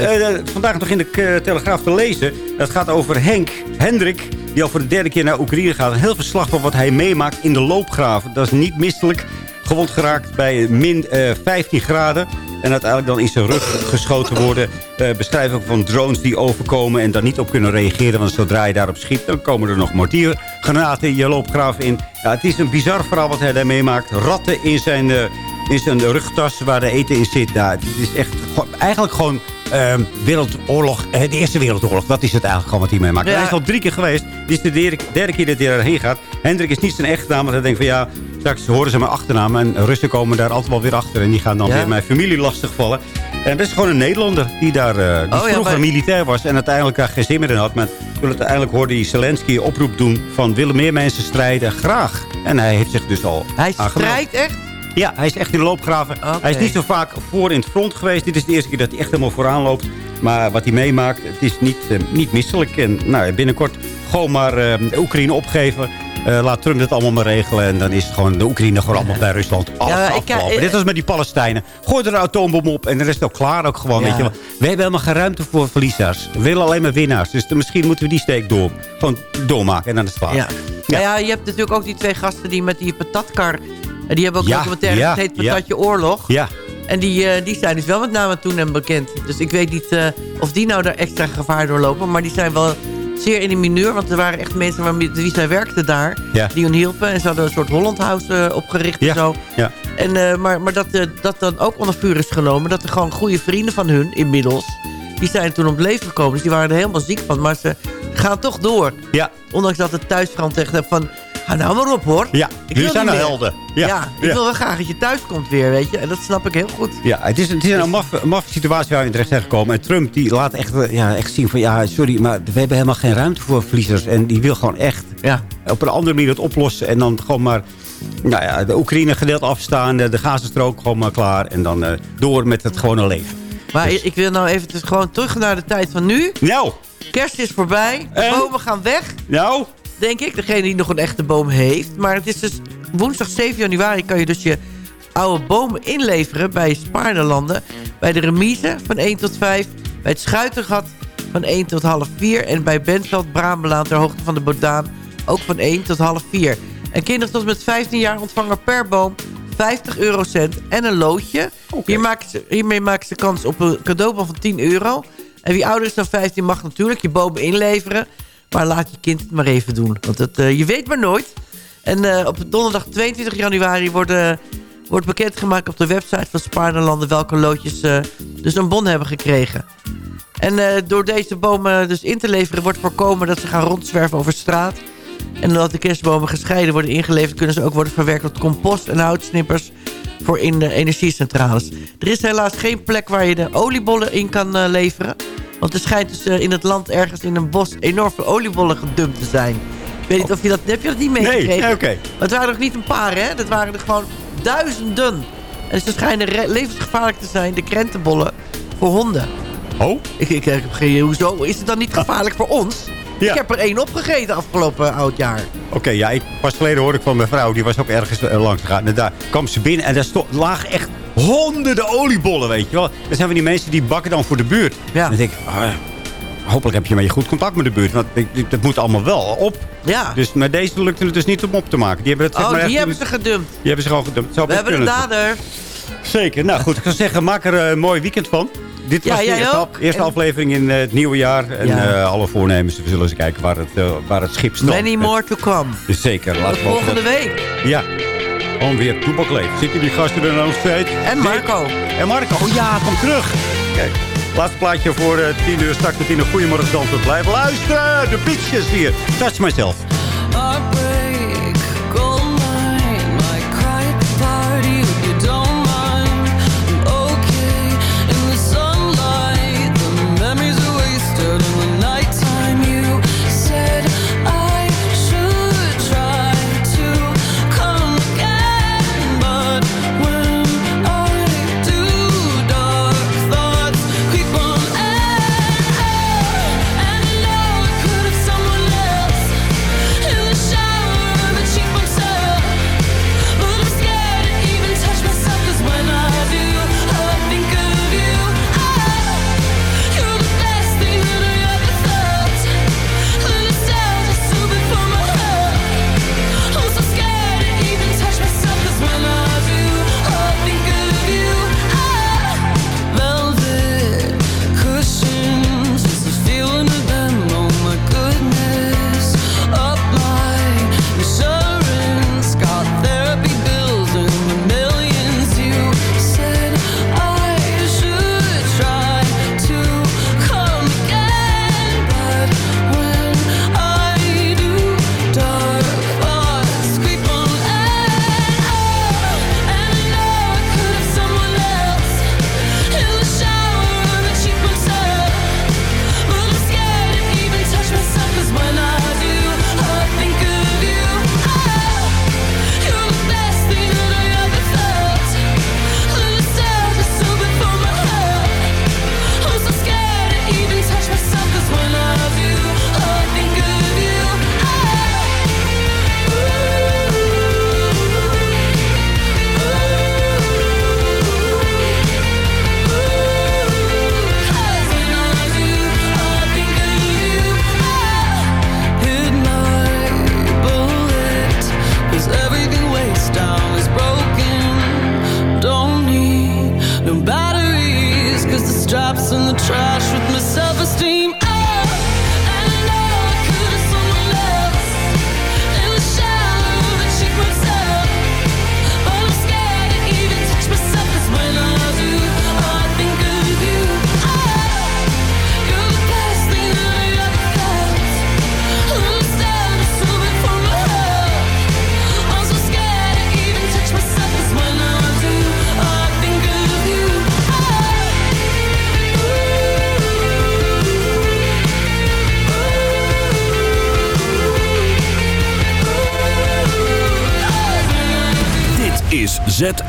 vandaag nog in de Telegraaf te lezen. Het gaat over Henk Hendrik. Die al voor de derde keer naar Oekraïne gaat. Een heel verslag van wat hij meemaakt in de loopgraven. Dat is niet misselijk gewond geraakt bij min eh, 15 graden. En uiteindelijk dan in zijn rug geschoten worden. Eh beschrijving van drones die overkomen en daar niet op kunnen reageren. Want zodra je daarop schiet, dan komen er nog mortiergranaten in je loopgraaf in. Ja, het is een bizar verhaal wat hij daar meemaakt. Ratten in zijn, eh, in zijn rugtas waar de eten in zit. Ja, het is echt eigenlijk gewoon ehm, wereldoorlog. eh, de Eerste Wereldoorlog, dat is het eigenlijk gewoon wat hij meemaakt. Ja. Hij is al drie keer geweest. Dit is de derde, derde keer dat hij erheen gaat. Hendrik is niet zijn echte naam. Want hij denkt van ja, straks horen ze mijn achternaam. En Russen komen daar altijd wel weer achter. En die gaan dan Ja. weer mijn familie lastigvallen. En dat is gewoon een Nederlander die daar eh, die Oh ja, vroeger maar- militair was. En uiteindelijk daar geen zin meer in had. Maar uiteindelijk hoorde hij Zelensky een oproep doen van willen meer mensen strijden? Graag. En hij heeft zich dus al Hij aangemeld. strijdt echt? Ja, hij is echt in de loopgraven. Hij is niet zo vaak voor in het front geweest. Dit is de eerste keer dat hij echt helemaal vooraan loopt. Maar wat hij meemaakt, het is niet, eh, niet misselijk. En nou, binnenkort gewoon maar eh, Oekraïne opgeven. Eh, laat Trump het allemaal maar regelen. En dan is het gewoon de Oekraïne gewoon allemaal bij Rusland. Ja, ik- afgelopen. Dit was met die Palestijnen. Gooi er een atoombom op en de rest ook klaar ook gewoon. Ja. Weet je. We hebben helemaal geen ruimte voor verliezers. We willen alleen maar winnaars. Dus dan misschien moeten we die steek door, gewoon doormaken. En dan is het klaar. Ja. Ja. ja, je hebt natuurlijk ook die twee gasten die met die patatkar... en die hebben ook Ja, documentaire ja, heet. Patatje Oorlog. Ja. En die, eh, die zijn dus wel met name toen en bekend. Dus ik weet niet eh, of die nou daar extra gevaar doorlopen. Maar die zijn wel zeer in de mineur. Want er waren echt mensen waarmee wie zij werkten daar. Ja. Die hun hielpen. En ze hadden een soort Holland House eh, opgericht en zo. Ja. En, maar maar dat, dat dan ook onder vuur is genomen. Dat er gewoon goede vrienden van hun inmiddels... die zijn toen op het leven gekomen. Dus die waren er helemaal ziek van. Maar ze gaan toch door. Ja. Ondanks dat het thuisfront heb van... Ga nou maar op hoor. Ja, Ik jullie wil zijn meer. helden. Ja, Ja, ik wil wel graag dat je thuis komt weer, weet je. En dat snap ik heel goed. Ja, het is, het is een maffe, een maffe situatie waar we terecht zijn gekomen. En Trump die laat echt, eh, ja, echt zien van... ja, sorry, maar we hebben helemaal geen ruimte voor verliezers. En die wil gewoon echt ja. op een andere manier het oplossen. En dan gewoon maar nou ja, de Oekraïne gedeeld afstaan. De, de Gazastrook gewoon maar klaar. En dan eh, door met het gewone leven. Maar ik wil nou even gewoon terug naar de tijd van nu. Nou. Kerst is voorbij. De bomen gaan weg. Nou. Denk ik. Degene die nog een echte boom heeft. Maar het is dus woensdag 7 januari kan je dus je oude bomen inleveren bij Spaarderlanden. Bij de remise van 1 tot 5. Bij het Schuitergat van 1 tot half 4. En bij Bentveld Braambelaan ter hoogte van de Bodaan ook van 1 tot half 4. En kinderen tot met 15 jaar ontvangen per boom 50 eurocent en een loodje. Hier maken ze, hiermee maken ze kans op een cadeaubon van 10 euro. En wie ouder is dan 15 mag natuurlijk je bomen inleveren. Maar laat je kind het maar even doen. Want eh, je weet maar nooit. En eh, op donderdag 22 januari worden, wordt bekendgemaakt op de website van Spaarderlanden... welke loodjes eh, dus een bon hebben gekregen. En door deze bomen dus in te leveren wordt voorkomen dat ze gaan rondzwerven over straat. En omdat de kerstbomen gescheiden worden ingeleverd... kunnen ze ook worden verwerkt tot compost en houtsnippers voor in de energiecentrales. Er is helaas geen plek waar je de oliebollen in kan leveren. Want er schijnt dus eh, in het land ergens in een bos enorm veel oliebollen gedumpt te zijn. Ik weet niet of je dat... Heb je dat niet meegekregen? Nee, oké. Maar het waren er niet een paar, hè? Dat waren er gewoon duizenden. En ze schijnen levensgevaarlijk te zijn, de krentenbollen, voor honden. Oh? Ik, ik, heb geen hoezo. Is het dan niet gevaarlijk voor ons? Ja. Ik heb er één opgegeten afgelopen oud jaar. Oké, ja, ik, pas geleden hoorde ik van mijn vrouw, die was ook ergens eh, langs gegaan. En daar kwam ze binnen en daar sto- lagen echt honderden oliebollen, weet je wel. Er zijn van die mensen die bakken dan voor de buurt. Ja. En dan denk ik, ah, hopelijk heb je maar je goed contact met de buurt. Want dat moet allemaal wel op. Ja. Dus met deze lukte het dus niet om op te maken. Die hebben het, zeg Oh, maar, die echt hebben ze gedumpt. Die hebben ze gewoon gedumpt. Zou We hebben een dader. Zeker. Nou goed, ik zou zeggen, maak er een mooi weekend van. Dit Ja, was de eerste, af- eerste En- aflevering in eh, het nieuwe jaar. En Ja. eh, alle voornemens, we zullen eens kijken waar het, eh, waar het schip staat. Many more to come. Dus zeker. Tot Laten we volgende dat- week. Ja. Gewoon weer toepakleef. Zitten die gasten er nog steeds? En Marco. En Marco. Oh ja, kom terug. Kijk. Laatste plaatje voor eh, 10 uur. Straks met 10 uur. Goedemorgen, Zandvoort. Blijf luisteren. De beaches hier. Touch myself.